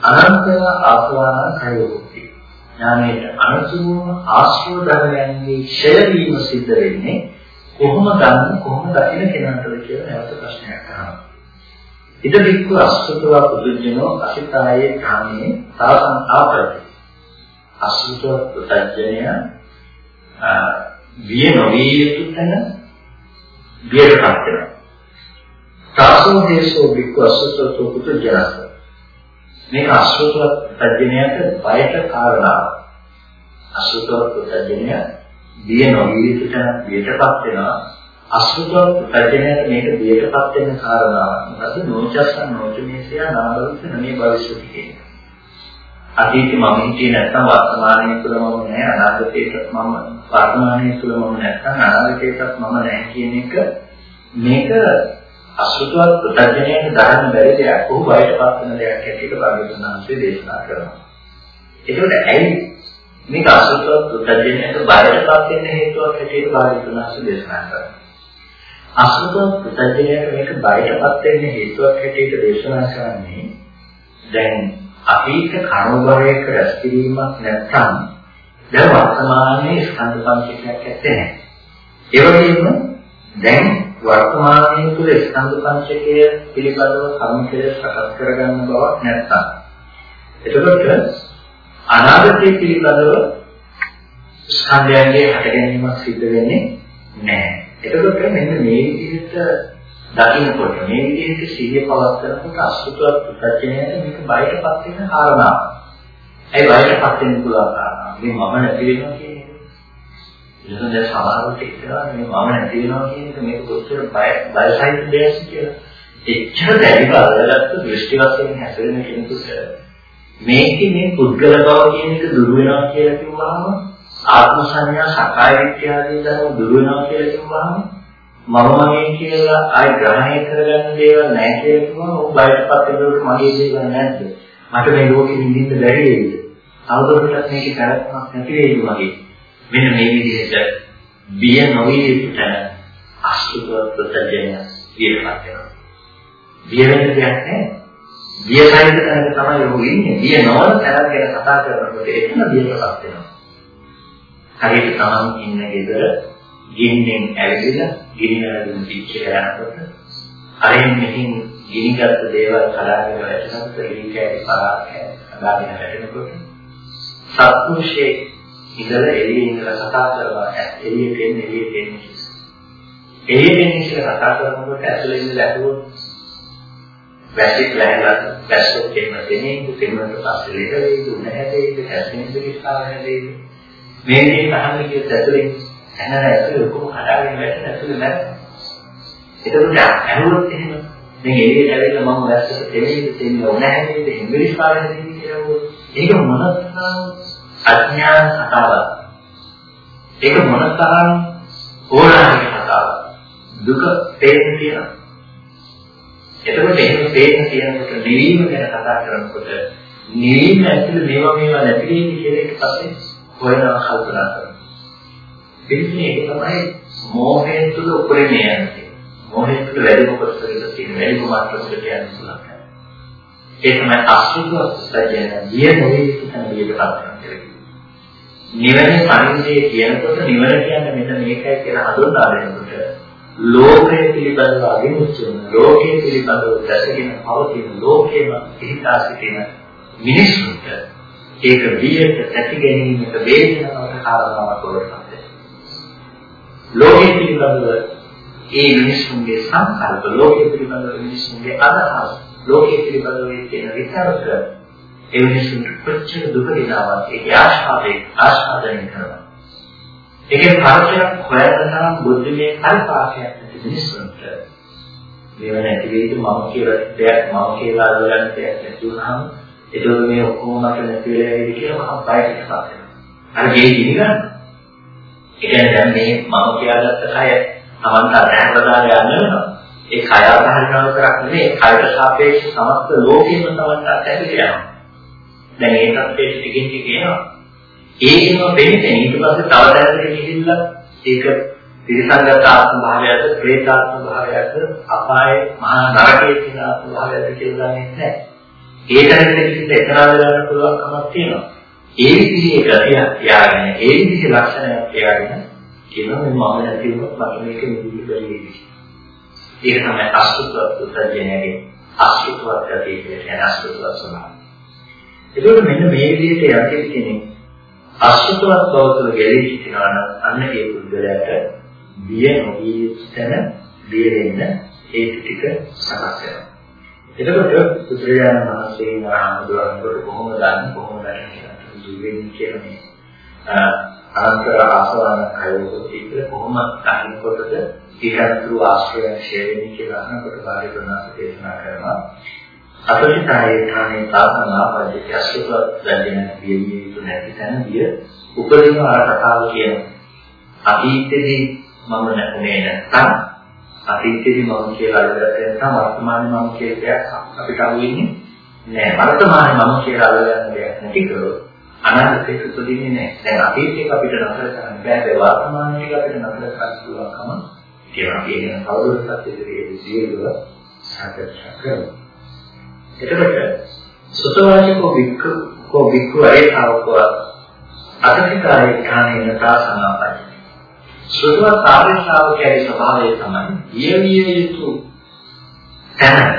Speaker 1: අනන්තව ආස්වාන කයෝති. ඥානයේ අනුසුම ආශ්‍රව ධර්මයන්ගේ ක්ෂය වීම සිද්ධ වෙන්නේ කොහොම දන්නේ කොහොම දකින්න කෙනාටද කියලා නැවත ප්‍රශ්නයක් අහනවා. ඉද වික්ඛු අසුතව පුදුජනෝ අසිතායේ කාමේ තාසං ආපරති. අසුතව පුතඥය විය නොවිය යුතු තැන වියටපත් වෙනවා. තාසෝ හේසෝ වික්ඛු අසුතව පුදුජනස මේක අසුතවත් ප්‍රත්‍යඥයට බයට කාරණාවක්. අසුතවත් ප්‍රත්‍යඥය බිය නොවිය යුතුට බියටපත් වෙනවා. අසුතවත් ප්‍රත්‍යඥයට මේක බියටපත් වෙන කාරණාවක්. මොකද නොචස්සන් නොචමේසය නාමරුත් නමේ භවිෂ්‍යති කියන්නේ. අතීතේ මම හිටියේ නැත්නම් වර්තමානයේ තුල මම නැහැ අනාගතයේත් මම වර්තමානයේ තුල මම නැත්නම් අනාගතයේත් මම නැහැ කියන එක මේක අසුතුවත් ප්‍රත්‍යඥයෙන් දරන්න බැරි දෙයක් උහු බයටපත් වෙන දෙයක් හැටියට භාග්‍යවතුන් වහන්සේ දේශනා කරනවා. ඒකට ඇයි මේක අසුතුවත් ප්‍රත්‍යඥයට බයටපත් වෙන්න හේතුවක් හැටියට භාග්‍යවතුන් වහන්සේ දේශනා කරනවා. අසුතුවත් ප්‍රත්‍යඥයට මේක බයටපත් වෙන්න හේතුවක් හැටියට දේශනා කරන්නේ දැන් අතීත කර්මවරයක රැස්වීමක් නැත්නම් දැන් වර්තමානයේ ස්කන්ධ පංචකයක් ඇත්තේ නැහැ. ඒ වගේම දැන් වර්තමානයේ තුල ස්කන්ධ පංචකය පිළිබඳව සම්පූර්ණ සකස් කරගන්න බවක් නැත්තම් එතකොට අනාගතයේ පිළිබඳව ස්කන්ධයන්ගේ හට ගැනීමක් සිද්ධ වෙන්නේ නැහැ. එතකොට මෙන්න මේ විදිහට දකින්නකොට මේ විදිහට සිහිය පවත්වනකොට අසුතුවත් ප්‍රත්‍යණයට මේක බයටපත් වෙන කාරණාවක්. ඒ බයටපත් වෙන්න පුළුවන් කාරණාවක්. මේ මම නැති වෙනවා කියන්නේ එතකොට දැන් සමහරවිට හිතනවා මේ මම නැති වෙනවා කියන එක මේක කොච්චර බය බයසයිත් දෙයක් කියලා. එච්චර දැඩි බලලත් දෘෂ්ටි වශයෙන් හැසිරෙන කෙනෙකුට මේකේ මේ පුද්ගල බව කියන එක දුර වෙනවා කියලා කිව්වහම ආත්ම සංඥා සකාය විද්‍යාවේ දරව දුර වෙනවා කියලා කිව්වහම මම මගේ කියලා ආයි ග්‍රහණය කරගන්න දේවල් නැහැ කියලා කිව්වම ਉਹ බයටපත් වෙනකොට මගේ දේවල් නැද්ද? මට මේ ලෝකෙ නිදින්න බැරි වෙයිද? අවුරුද්දකට මේකේ කරක්මක් නැති වෙයිද මගේ? මෙන්න මේ විදිහට බිය නොවිය යුතු තැන අසුබ ප්‍රත්‍යයන විරපත් වෙනවා. බිය වෙන්න දෙයක් නැහැ. බිය සහිත තැනක තමයි ඔහු ඉන්නේ. බිය නොවන තැනක් ගැන කතා කරනකොට එතන බියටපත් වෙනවා. හරියට තමන් ඉන්න ගෙදර ගින්නෙන් ඇවිදලා ගිනි නැරෙන පිච්චර යනකොට අරින් මෙහින් ගිනිගත් දේවල් කලාගෙන වැටෙනකොට ලීකෑලි පරාකෑ අදාගෙන වැටෙනකොට සත්පුරුෂයේ ඉඳලා එළියේ ඉඳලා කතා කරනවා එළියට එන්න එළියට එන්න එළියට එන්න කියලා කතා කරනකොට ඇතුළේ ඉඳලා ඇහුවොත් වැසික් ලැහැලා වැස්සොත් එන්න දෙන්නේ දෙන්නට පස්සේ ලෙඩ වේද නැහැ වේද හැසින් දෙවිස්තාව නැදේද මේ දේ අහන්න කියත් ඇතුලේ ඇනර ඇතුලේ ඔක්කොම කඩාගෙන වැටෙන ඇතුලේ නැත්නම් එතකොට ඇහුවොත් එහෙම මේ එළියට ඇවිල්ලා මම වැස්සට දෙන්නේ දෙන්නේ නැහැ නේද? ඉංග්‍රීසි පාඩම දෙන්නේ කියලා ඒක මොනතරම් අඥාන කතාවක්? ඒක මොනතරම් ඕලාරික කතාවක්? දුක තේරෙන්න තියෙනවා එතකොට එහෙම තේරෙන්න තියෙනකොට නිවීම ගැන කතා කරනකොට නිවීම ඇතුළේ මේවා මේවා නැති වෙන්නේ කියලා එක පස්සේ හොයනවා කල්පනා කරනවා. එන්නේ ඒක තමයි මෝහයෙන් තුල උපරිමය යන්නේ. මෝහයෙන් තුල වැඩි කොටසකට තියෙන වැඩි කොටසකට යන්න පුළුවන්. ඒ තමයි අසුභ සත්‍යය දිය නොවේ කියන විදිහට කරන්නේ. නිවන පරිදේ කියනකොට නිවන කියන්නේ මෙන්න මේකයි කියලා හඳුන්වා දෙනකොට ලෝකය පිළිබඳව අවිමුක්තිය ලෝකයේ පිළිබඳව දැසගෙන පවතින ලෝකයේම පිහිටා සිටින මිනිසුන්ට ඒක වියට ඇති ගැනීමට වේදනාවට කාරණාවක් වලට ලෝකෙ පිළිබඳව ඒ මිනිසුන්ගේ සංකල්ප ලෝකෙ පිළිබඳව මිනිසුන්ගේ අදහස් ලෝකෙ පිළිබඳව තියෙන විතරක ඒ මිනිසුන්ට කොච්චර දුක දෙනවද ඒ ආශාවෙන් ආශාදනය කරනවා. ඒකේ පරතරක් හොයන තරම් බුද්ධිමේ කල්පාකයක් නැති මිනිසුන්ට මේව නැති වෙයිද? මම කියලා දෙයක් මම කියලා අල්ලගන්න දෙයක් නැති වුනහම ඒකෝ මේ ඔක්කොම මට නැති වෙලා ඉන්නේ කියලා මම බයට ඉස්සත් වෙනවා. අර ගේ ඉන්නේ ඒ කියන්නේ දැන් මේ මම කියාගත්ත කය Tamanta දැනවදාලා යන්න වෙනවා. ඒ කය අතහරිනව කරක් නෙමෙයි කයට සාපේක්ෂ සමස්ත ලෝකෙම Tamanta අතහැරිලා යනවා. දැන් ඒ තත්ත්වයේ ටිකින් ටික එනවා. ඒකම වෙන්නේ ඊට පස්සේ තව දැනකට ගිහිල්ලා ඒක තිරසංගත ආත්ම භාවයද, ප්‍රේතාත්ම භාවයද, අපායේ මහා නරකයේ තියෙන ආත්ම භාවයද කියලා දන්නේ නැහැ. ඒ තැනකට කිසිත් එතරම් ගන්න පුළුවන් කමක් තියෙනවා. ඒ විදිහේ ගතියක් තියාගෙන, ඒ විදිහේ ලක්ෂණයක් තියාගෙන කියනවා මේ මම නැති වුණොත් මට මේක නිදි බැරිවි. ඒක තමයි අසුත්ව පුතජනයේ අසුත්ව ගතිය කියලා කියන අසුත්ව ස්වභාවය. ඒකෝට මෙන්න මේ විදිහට යන්නේ කෙනෙක් අසුත්ව බව තුළ ගැලී සිටිනවා නම් අන්න ඒ පුද්ගලයාට බිය නොවිය යුතු තැන බිය වෙන්න ඒ ටික සකස් වෙනවා. එතකොට බුදුරජාණන් වහන්සේ ආනන්දවන්ට කොහොමද දන්නේ? කොහොමද දන්නේ ජීවෙන්නේ කියලා මේ අන්තර ආසවන කයෝත් ඉතින් කොහොමද දකින්නකොටද ඊහතුරු ආශ්‍රයයන් ශේවෙන්නේ කියලා අහනකොට බාහිර ප්‍රනාස දේශනා කරනවා. අපරිතායේ ථානේ සාධනා පදිච්ච අසුත දැනෙන පිළිවිය යුතු නැති තැන විය උපදින අර කතාව කියනවා අතීතයේදී මම නැතුනේ නැත්තම් අතීතයේදී මම කියලා අල්ලගත්ත නැත්නම් වර්තමානයේ මම කියලා දෙයක් අපිට අහු වෙන්නේ නෑ. වර්තමානයේ මම කියලා අල්ලගන්න දෙයක් නැති කරොත් අනාගතේ උපදින්නේ නෑ. දැන් අතීතයක අපිට නතර කරන්න බෑ. ඒ වර්තමානයේ අපිට නතර කරන්න පුළුවන්කම තියෙනවා. කියන කවුරුත් ඉදිරියේ ජීවිතව සාකච්ඡා කරමු. එතකොට සුතවාචකෝ වික්කෝ වික්කෝ අයතාවකෝ අතසිකාරේ ඥානේන තාසනාපයි සුදුව කාර්ය ශ්‍රාවකයාගේ ස්වභාවය තමයි යෙවිය යුතු. තැන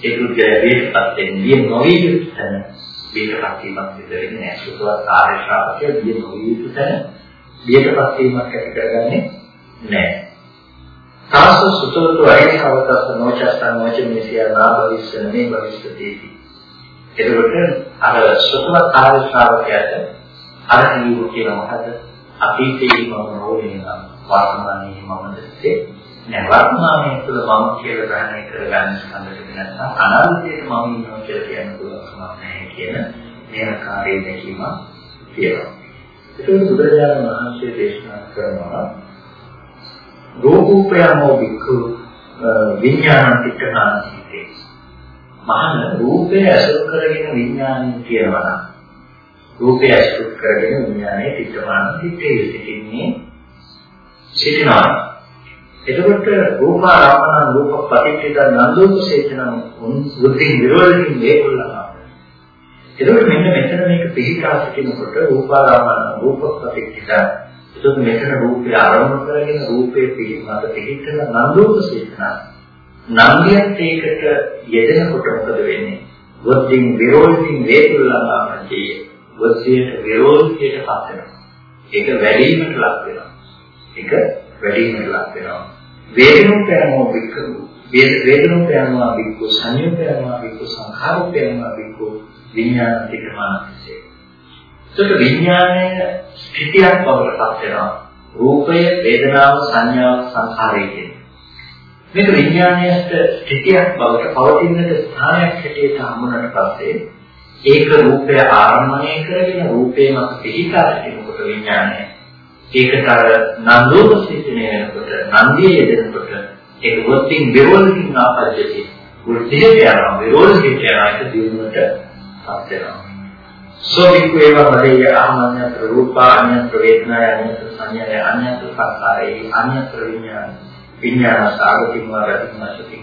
Speaker 1: ඒ පුද්ගලයා වේපත් වෙන්නේ නොවිය යුතු තැන. වේපත් වීමක් සිදු වෙන්නේ නැහැ සුදුව කාර්ය ශ්‍රාවකයා විය නොවිය යුතු තැන වේපත් වීමක් ඇති කරගන්නේ නැහැ. තාස සුතවතු අයසවතස් නොචස්තන් නොච මෙසියා නා භවිෂ්‍ය නේ භවිෂ්‍යති එතකොට අර සුතුව කාර්ය ශ්‍රාවකයාට අර නියු කියන මොකද අතීතයේ මම නොවේ නම් වර්තමානයේ මම දැත්තේ නෑ වර්තමානයේ තුල මම කියලා ග්‍රහණය කරගන්න ස්කන්ධක නැත්නම් අනාගතයේ මම ඉන්නවා කියලා කියන්න පුළුවන් කමක් නැහැ කියන මේ ආකාරයේ දැකීම තියෙනවා. ඒක බුදුරජාණන් වහන්සේ දේශනා කරනවා රූපූපයමෝ වික්ඛු විඥාන පිටකනාසිතේ මහාන රූපය අසුර කරගෙන විඥානය කියනවා නම් රූපය අසුර කරගෙන විඥානයේ පිටකනාන සිටේ සිටින්නේ සිටිනවා. එතකොට රූපාරාමණ රූප පටිච්චිත නන්දෝපසේචන වෘත්ති විරෝධින් මේකොල්ලනවා එතකොට මෙන්න මෙතන මේක පිළිකා සිටිනකොට රූපාරාමණ රූප පටිච්චිත එතකොට මෙතන රූපය ආරම්භ කරගෙන රූපේ පිළිමත පිළිතන නන්දෝපසේචන නන්දියත් ඒකට යෙදෙනකොට මොකද වෙන්නේ? වෘත්තින් විරෝධින් මේකොල්ලනවා වෘත්තියට විරෝධියට පත් වෙනවා. ඒක වැඩිවීමට ලක් වෙනවා. ඒක වැඩිවීමට ලක් වෙනවා. වේදනෝපයමෝ වික්ඛු වේදනෝපයමෝ වික්ඛු සංයෝපයමෝ වික්ඛු සංඛාරෝපයමෝ වික්ඛු විඥාන පිටමානසේ ඒක විඥානය ස්ථිතියක් බවට පත් වෙනවා. රූපය වේදනාව සංඥාව සංඛාරය කියන්නේ මේක විඥානයට ස්ථිතියක් බවට පවතිනට ස්ථානයක් හැටියට හමුනට පස්සේ ඒක රූපය ආරම්භණය කරගෙන රූපේ මත පිළිකාර කෙනෙකුට විඥානය. ඒකට අර නන්දෝප සිතිනේ වෙනකොට නන්දිය යෙදෙනකොට ඒක වෘත්තින් විරෝධකින් ආපජ්ජති වෘත්තියට යනවා. විරෝධයට යනවා. ඒක දිනුවට පත් වෙනවා. සෝවිකු ඒව වදේ ආමඤ්ඤ රූපා අඤ්ඤ වේදනා අඤ්ඤ සංඥා අඤ්ඤ සංකාරේ අඤ්ඤ විඥාන. විඥාන සාගතින් වාරතින් සතින්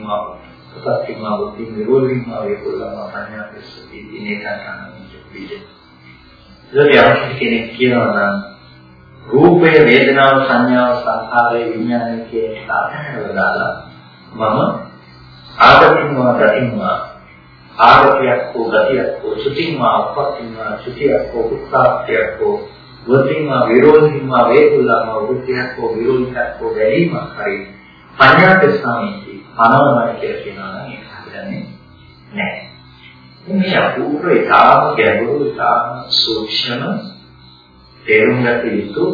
Speaker 1: වා සතින් වා වෘත්තින් විරෝධකින් වා වේකුලම සංඥා පිස්සති දිනේ කතාන විජේ ඉතින් කෙනෙක් කියනවා නම් රූපය වේදනාව සංඥාව සංඛාරය විඥානය කියන කාරණාවල දාලා මම ආගතින්වා ගතින්වා ආගතියක් හෝ ගතියක් හෝ සුතින්වා අපත්තින්වා සුතියක් හෝ උත්සාහයක් හෝ වතින්වා විරෝධින්වා වේකුලන්වා වෘත්තියක් හෝ විරෝධයක් හෝ ගැලීමක් හරි පඤ්ඤාපස්සාමීති පනවනවා කියලා කියනවා නම් ඒක හරියන්නේ නැහැ. මේ අපූර්ව ඉතාම ගැඹුරු ඉතාම සූක්ෂම තේරුම් ගත යුතු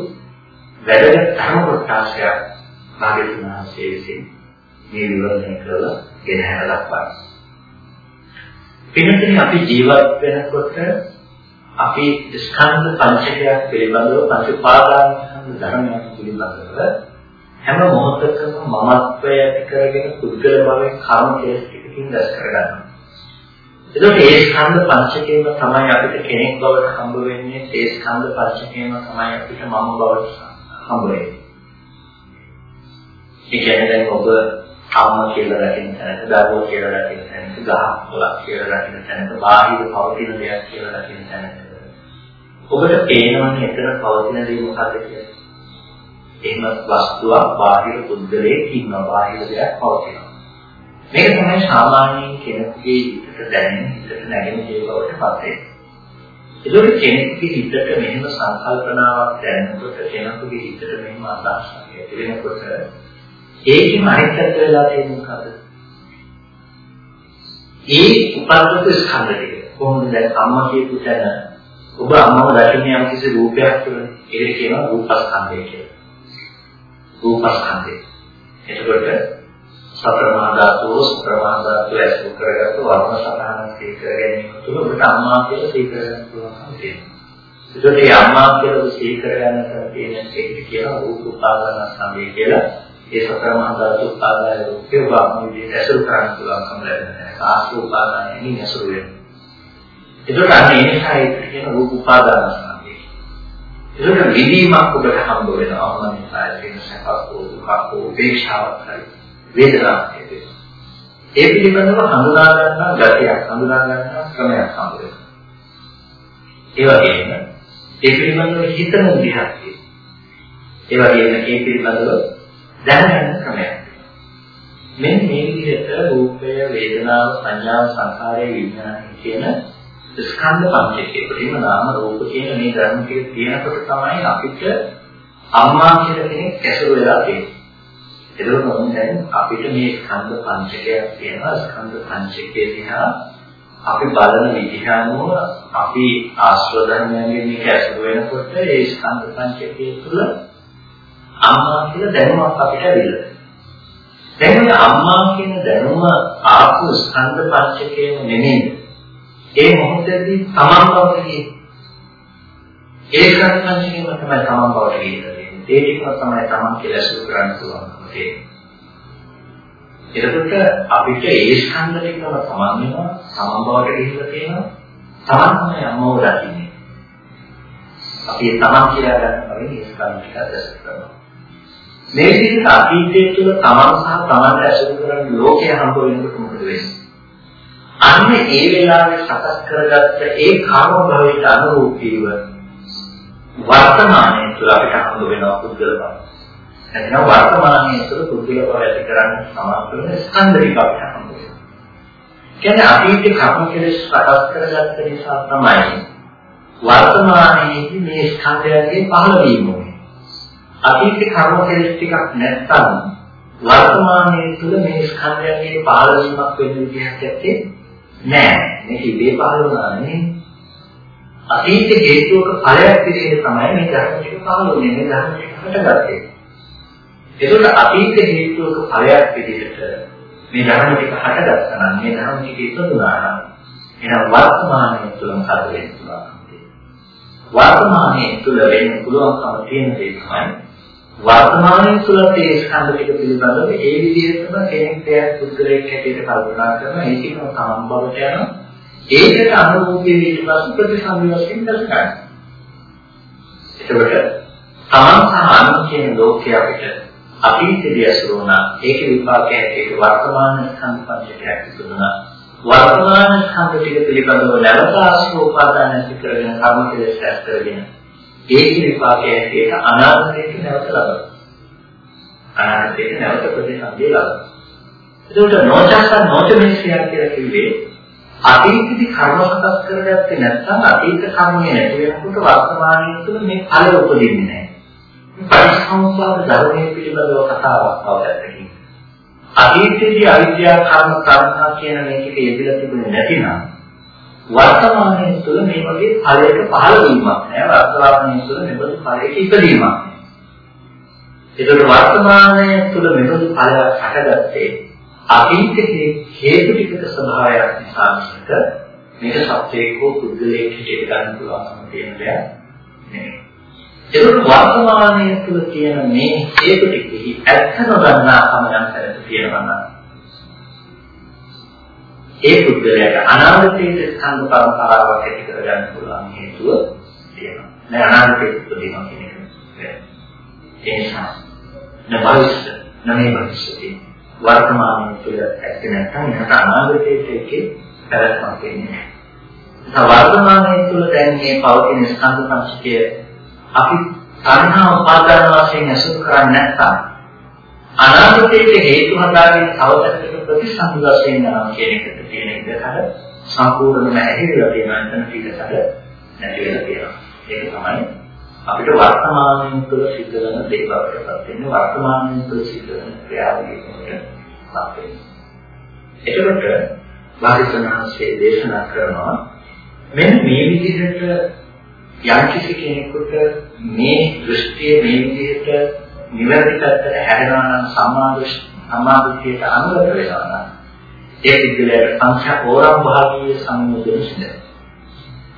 Speaker 1: වැදගත් ධර්ම කොටසක් භාග්‍යතුන් වහන්සේ විසින් මේ විවරණය කරලා ගෙනහැර දක්වනවා. පින්නතේ අපි ජීවත් වෙනකොට අපි ස්කන්ධ පංචකයක් පිළිබඳව පංච උපාදාන ධර්මයන් පිළිබඳව හැම මොහොතකම මමත්වය ඇති කරගෙන පුද්ගල භාවයෙන් කර්ම කෙලස් ටිකකින් දැස් කරගන්නවා. එතකොට ඒ ස්කන්ධ පංචකේම තමයි අපිට කෙනෙක් බවට හම්බ වෙන්නේ ඒ ස්කන්ධ පංචකේම තමයි අපිට මම බවට හම්බ වෙන්නේ. ඒ කියන්නේ දැන් ඔබ අම්ම කියලා රකින්න තැනක, දරුවෝ කියලා රකින්න තැනක, ගහ කොළක් කියලා රකින්න තැනක, බාහිර පවතින දෙයක් කියලා රකින්න තැනක. ඔබට පේනවනේ එතන පවතින දේ මොකක්ද කියලා. එහෙම වස්තුවක් බාහිර පුද්ගලයෙක් ඉන්නවා, බාහිර දෙයක් පවතිනවා. මේක තමයි සාමාන්‍යයෙන් කෙනෙකුගේ හිතට දැනෙන හිතට නැගෙන දේ බවට පත් වෙන්නේ. ඒකෝට කෙනෙකුගේ හිතට මෙහෙම සංකල්පනාවක් දැනෙනකොට කෙනෙකුගේ හිතට මෙහෙම අදහසක් ඇති වෙනකොට ඒකෙම අනිත්‍යත්ව වෙලා තියෙන මොකද? ඒ උපද්දක ස්කන්ධ ටික කොහොමද දැන් අම්මා කියපු තැන ඔබ අම්මව දැකන්නේ යම් කිසි රූපයක් තුළ ඒකට කියනවා රූපස්කන්ධය කියලා. රූපස්කන්ධය. එතකොට සතර මහා ධාතුව සතර මහා ධාතුව ඇසුරු කරගත්තු වර්ණ සතහන සීකර ගැනීම තුළ ඔබට අම්මා කියලා සීකර ගන්න පුළුවන්කම තියෙනවා. ඒකට මේ අම්මා කියලා සීකර ගන්නට තියෙන එක කියලා රූප උපාදාන සම්බේ කියලා ඒ සතර මහා ධාතු උපාදාය රූපේ වර්ණ විදිහට ඇසුරු කරන්න පුළුවන්කම ලැබෙනවා. ආස්තු උපාදානයෙන් ඇසුරු වෙනවා. ඒකට අන්න ඒ නිසා ඒක කියන රූප උපාදාන සම්බේ. ඒකට විදීමක් ඔබට හම්බ වෙනවා. අම්මා නිසා තියෙන සකස් වූ දුකක් වූ උපේක්ෂාවක් හරි වේදනාවක් තියෙනවා. ඒ පිළිබඳව හඳුනා ගන්නා ගතියක්, හඳුනා ගන්නා ක්‍රමයක් හම්බ වෙනවා. ඒ වගේම ඒ පිළිබඳව හිතන විදිහක් තියෙනවා. ඒ වගේම ඒ පිළිබඳව දැනගන්න ක්‍රමයක් මෙන්න මේ විදිහට රූපය, වේදනාව, සංඥාව, සංකාරය, විඥානය කියන ස්කන්ධ පංචකයේ ප්‍රතිම නාම රූප කියන මේ ධර්ම ටික තියෙනකොට තමයි අපිට අම්මා කියලා කෙනෙක් ඇසුරු වෙලා තියෙන්නේ. එතකොට මොකද දැන් අපිට මේ ස්කන්ධ පංචකයක් තියෙනවා ස්කන්ධ පංචකයේ දිහා අපි බලන විදිහ අනුව අපි ආශ්‍රව ධර්මයන්ගෙන් මේක ඇසුරු වෙනකොට ඒ ස්කන්ධ පංචකයේ තුල අම්මා කියන දැනුමක් අපිට ලැබෙනවා. දැන් මේ අම්මා කියන දැනුම ආපු ස්කන්ධ පංචකයම නෙමෙයි. ඒ මොහොතේදී තමන් බවට ගියේ. ඒ ස්කන්ධ පංචකයම තමයි තමන් බවට ගියේ. ඒ ටිකම තමයි Taman කියලා අසු කරන්න පුළුවන් තියෙන්නේ. එතකොට අපිට ඒ ස්කන්ධ ටිකම සමාන වෙනවා, සමන් බවට ගිහිල්ලා තියෙනවා. Taman තමයි අමෝර දකින්නේ. අපි Taman කියලා ගන්න කලින් ඒ ස්කන්ධ ටික අදහස් කරනවා. මේ විදිහට අතීතයේ තුල Taman සහ Tamanට අසු කරන ලෝකය හම්බ වෙනකොට මොකද වෙන්නේ? අන්න ඒ වෙලාවේ සකස් කරගත්ත ඒ කර්ම භවයට අනුරූපීව වර්තමානයේ තුල අපිට හම්බ වෙනවා පුද්ගල බව. එතන වර්තමානයේ තුල පුද්ගල බව ඇති කරන්න සමර්ථ වෙන ස්කන්ධ ටික අපිට හම්බ වෙනවා. කියන්නේ අතීතේ කර්ම කෙලෙස් සකස් කරගත්ත නිසා තමයි වර්තමානයේදී මේ ස්කන්ධයන්ගේ පහළ වීම වෙන්නේ. අතීතේ කර්ම කෙලෙස් ටිකක් නැත්නම් වර්තමානයේ තුල මේ ස්කන්ධයන්ගේ පහළ වීමක් වෙන විදිහක් ඇත්තේ නෑ. මේක ඉබේ පහළ වුණා නේ. අතීත හේතුවක ඵලයක් විදිහට තමයි මේ ධර්ම ටික පහළ වුනේ. මේ ධර්ම ටික හටගත්තේ. ඒකට අතීත හේතුවක ඵලයක් විදිහට මේ ධර්ම ටික හටගත්තා නම් මේ ධර්ම ටික ඉපදුනා නම් එහෙනම් වර්තමානයේ තුල මොකද වෙන්නේ? වර්තමානයේ තුල වෙන්න පුළුවන්කම තියෙන දේ තමයි වර්තමානයේ තුල තේ ස්කන්ධ ටික පිළිබඳව ඒ විදිහටම කෙනෙක් දෙයක් පුද්ගලයෙක් හැටියට කල්පනා කරන ඒකම සම්බවට යනවා ඒකට අනුරූපී ඊට පස්සේ ප්‍රතිසන්දි වශයෙන් දැක්කා. එතකොට තමන් සහ අන් කියන ලෝකයේ අපිට අතීතයේ ඇසුරුණා ඒක විපාකයක් ඒක වර්තමාන ස්කන්ධ පංචකයක් තිබුණා. වර්තමාන ස්කන්ධ ටික පිළිබඳව නැවත ආශ්‍රෝපාදාන ඇති කරගෙන කර්ම කෙලෙස් ඇස් කරගෙන ඒක විපාකයක් ඒක අනාගතයට නැවත ලබනවා. අනාගතයට නැවත ප්‍රතිසන්දිය ලබනවා. එතකොට නොචස්ස නොචමිසියක් කියලා කිව්වේ අතීතදී කර්ම සකස් කරගත්තේ නැත්නම් අතීත කර්මය නැති වෙනකොට වර්තමානයේ තුල මේ ඵල උපදින්නේ නැහැ. පරිසම්පාද ධර්මයේ පිළිබඳව කතාවක් අවශ්‍යයි. අතීතයේදී අවිද්‍යා කර්ම ප්‍රඥා කියන මේකේ යෙදලා තිබුණේ නැතිනම් වර්තමානයේ තුල මේ වගේ ඵලයක පහළ වීමක් නෑ වර්තමානයේ තුල මෙබඳු ඵලයක ඉපදීමක් නෑ. ඒකට වර්තමානයේ තුල මෙබඳු ඵලයක් හටගත්තේ අතීතයේ හේතු ටිකක ස්වභාවයක් නිසා මිසක මේක සත්‍යයක පුද්ගලයෙක් හිතේ ගන්න පුළුවන් තියෙන දෙයක් නෙමෙයි. ඒක වර්තමානයේ තුල තියෙන මේ හේතු ටිකෙහි ඇත්ත නොදන්නා කමයන් කරට තියෙනවා නම් ඒ පුද්ගලයාට අනාගතයේ ස්කන්ධ පරම්පරාවක් ඇති කරගන්න පුළුවන් හේතුව තියෙනවා. නෑ අනාගතයේ උපදිනවා කියන එක. ඒ නිසා නබයිස්ත නමේ භවිෂ්‍යති වර්තමානයේ තුල ඇත්තේ නැත්නම් එහට අනාගතයේ ඒකේ පැවැත්මක් වෙන්නේ නැහැ. වර්තමානයේ තුල දැන් මේ පවතින ස්කන්ධ පංචකය අපි සංහා උපාදාන වශයෙන් අසුර කරන්නේ නැත්නම් අනාගතයේ හේතු හදාගෙන තවතකට ප්‍රතිසංග වශයෙන් යනවා කියන එකට තියෙන ඉඩකඩ සම්පූර්ණයෙන්ම ඇහිලා තියෙනවා එතන පිටසට නැති වෙලා තියෙනවා. ඒක තමයි අපිට වර්තමානයේ තුළ සිද්ධ වෙන දේවල්කටපත් වෙන්නේ වර්තමානයේ තුළ සිද්ධ වෙන ක්‍රියාවලියකට පත් වෙනවා. එතකොට වාරිසනාංශයේ දේශනා කරනවා මෙන්න මේ විදිහට යම්කිසි කෙනෙකුට මේ දෘෂ්ටිය මේ විදිහට නිවැරදි පැත්තට හැරෙනවා නම් සම්මාදිටියට අනුගත වෙනවා නම් ඒ විදිහට සංඛ්‍යා ඕරම් භාගීය සංයෝජන සිදුවේ.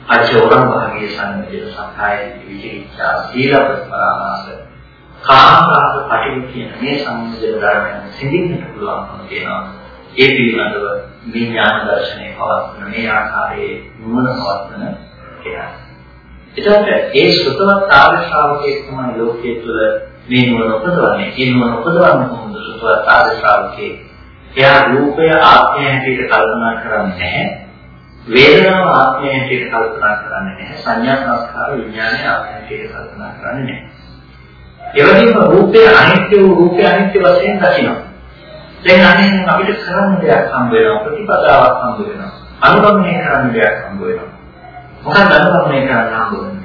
Speaker 1: අචෝරම් භාගයේ සංවේදන සත්‍යය විචිකිච්ඡා සීල ප්‍රතිපදාස කාමරාග පටිවි කියන මේ සංවේදන ධර්මයන් සිඳින්නට පුළුවන්කම තියෙනවා. ඒ පිළිබඳව මේ ඥාන දර්ශනය පවත්වන මේ ආකාරයේ නුවණ පවත්වන කෙනා. එතකොට ඒ සුතවත් ආර්ය ශ්‍රාවකයෙක් තමයි ලෝකයේ තුල මේ නුවණ උපදවන්නේ. ඒ නුවණ උපදවන්න කොහොමද? සුතවත් ආර්ය ශ්‍රාවකයෙක් එයා රූපය ආත්මය හැටියට කල්පනා කරන්නේ නැහැ. වේදනාව ආත්මය හැටියට කල්පනා කරන්නේ නැහැ. සංඥා සංස්කාර විඥානය ආත්මය හැටියට කල්පනා කරන්නේ නැහැ. ඒ වගේම රූපය අනිත්‍ය වූ රූපය අනිත්‍ය වශයෙන් දකිනවා. දැන් අනේ අපිට කරන්න දෙයක් හම්බ වෙනවා. ප්‍රතිපදාවක් හම්බ වෙනවා. අනුගමනය කරන්න දෙයක් හම්බ වෙනවා. මොකක්ද අනුගමනය කරන්න හම්බ වෙන්නේ?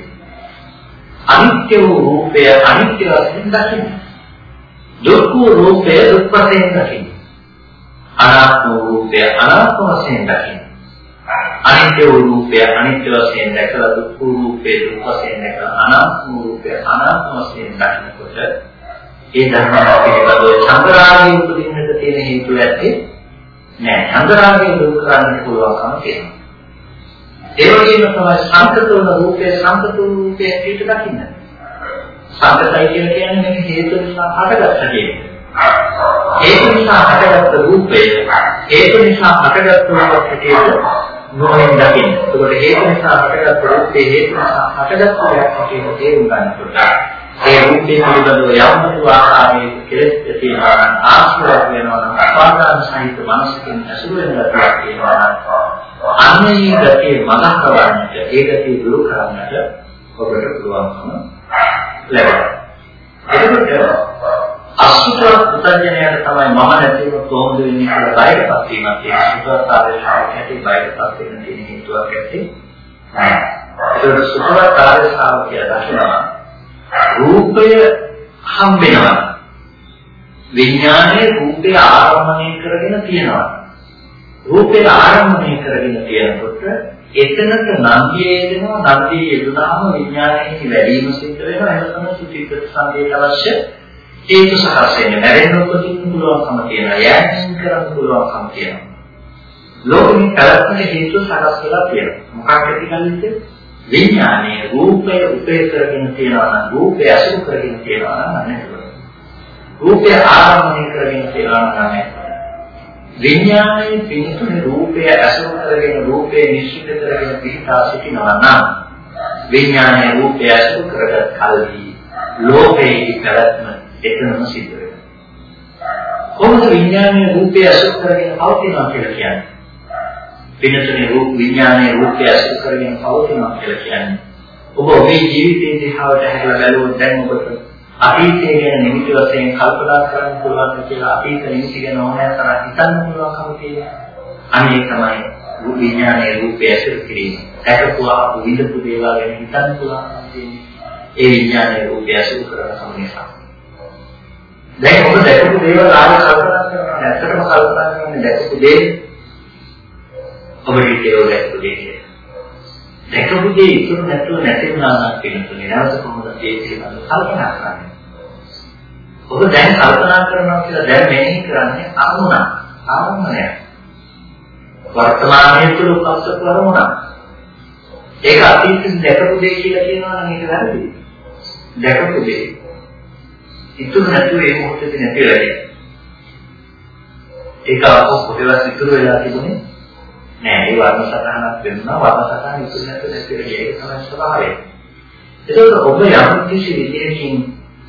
Speaker 1: අනිත්‍ය වූ රූපය අනිත්‍ය වශයෙන් දකින්න දුක්ඛ රූපය දුක් වශයෙන් දකින්න අනාත්ම රූපය අනාත්ම වශයෙන් දකින්න අනිත්‍ය වූ රූපය අනිත්‍ය වශයෙන් දැකලා දුක් වූ රූපේ දුක් වශයෙන් දැකලා අනාත්ම වූ රූපය අනාත්ම වශයෙන් දකිනකොට ඒ ධර්ම පිළිබඳව චන්ද්‍රාගයේ උපදින්නට තියෙන හේතු ඇත්තේ නෑ. චන්ද්‍රාගයේ දුක් කරන්න පුළුවන්කම තියෙනවා. ඒ වගේම තමයි සංකත වන රූපය සංකත වූ රූපය ඇටියට දකින්න සංකතයි කියලා කියන්නේ මේක හේතු නිසා හටගත්ත කියන හේතු නිසා හටගත්ත රූපය හේතු නිසා හටගත්ත රූපයක් හැටියට නොහෙන් දකින්න. ඒකට හේතු නිසා හටගත්ත රූපේ හේතු නිසා හටගත්ත දෙයක් හැටියට තේරුම් ගන්න පුළුවන්. ඒ රූපේ පිළිබඳව යම් ආකාරයේ කෙලෙස් තියෙනවා නම් ආශ්‍රය වෙනවා නම් අපාදාන සහිත මනසකින් ඇසුරු වෙන ගතියක් තියෙනවා නම් අන්නේ ගතිය මනස කරන්නට ඒ ගතිය දුරු කරන්නට ඔබට පුළුවන්කම ලැබෙනවා. එතකොට අසුතව පුතඥයට තමයි මම නැතිව කොහොමද වෙන්නේ කියලා බයටපත් වීමක් තියෙනවා. සුතවතාවයේ ඇති බයටපත් වෙන තියෙන හේතුවක් ඇති. ඒක සුතවතාවයේ සාමකය දකිනවා. රූපය හම්බෙනවා. විඥානයේ රූපය ආරම්භණය කරගෙන තියෙනවා. රූපය ආරම්භණය කරගෙන තියෙනකොට එතනට නන්දියේ දෙනවා නන්දියේ යෙදුනහම විඥානයේ වැඩිම සිද්ධ වෙනවා. එහෙම තමයි සුචිත සංදේශ අවශ්‍ය හේතු සකස් වෙන්නේ. නැරෙන්න උපදින්න පුළුවන්කම තියෙනවා. යෑමෙන් කරන්න පුළුවන්කම තියෙනවා. ලෝකෙින් පැවැත්මේ හේතු සකස් වෙලා තියෙනවා. මොකක්ද කියන්නේ විඥානයේ රූපය උපේ කරගෙන තියෙනවා නම් රූපය අසුරු කරගෙන තියෙනවා නම් නැහැ රූපය ආරම්භණය කරගෙන තියෙනවා නම් නැහැ විඥානයේ පිහිටුනේ රූපය අසුර කරගෙන රූපය නිශ්චිත කරගෙන පිහිටා සිටිනවා නම් විඥානයේ රූපය අසුර කරගත් කල්හි ලෝකයේ පැවැත්ම එතනම සිද්ධ වෙනවා. කොහොමද විඥානයේ රූපය අසුර කරගෙන පවතිනවා කියලා කියන්නේ? පින්නතුනේ රූප විඥානයේ රූපය අසුර කරගෙන පවතිනවා කියලා කියන්නේ ඔබ ඔබේ ජීවිතයේ දිහාවට හැරලා බැලුවොත් දැන් ඔබට අතීතය ගැන නිමිති වශයෙන් කල්පනා කරන්න පුළුවන් කියලා අතීත නිමිති ගැන ඕනෑ තරම් හිතන්න පුළුවන්කම තියෙනවා. අනේ තමයි රූප විඥානයේ රූපය ඇසුරු කිරීම. දැකපුවා විඳපු දේවල් ගැන හිතන්න පුළුවන්කම තියෙනවා. ඒ විඥානයේ රූපය ඇසුරු කරන කම නිසා. දැන් ඔබ දැකපු දේවල් ආයෙ කල්පනා කරනවා. ඇත්තටම කල්පනා කරන්නේ දැකපු දේ ඔබට ඒක දැකපු දේ කියලා. දැකපු දේ ඉතුරු නැතුව නැති වුණා නම් කියන තුනේ නැවත කොහොමද ඒ පිළිබඳව කල්පනා කරන්නේ? ඔබ දැන් කල්පනා කරනවා කියලා දැන් මෙනෙහි කරන්නේ අරමුණ. ආරම්භය. වර්තමානයේ තුල උපස්ස කරමුණ. ඒක අතීතයෙන් දැකපු දෙය කියලා කියනවා නම් ඒක වැරදි. දැකපු දෙය. ඉතුරු නැතුව ඒ මොහොතේ නැතිලා යන්නේ. ඒක අපෝ කොහෙවත් ඉතුරු වෙලා තිබුණේ නෑ. ඒ වර්ණ සටහනක් වෙනවා වර්ණ සටහන ඉතුරු නැතුව නැතිලා ගියේ ඒක තමයි ස්වභාවය. ඒකෝට ඔබ යම් කිසි විදියකින්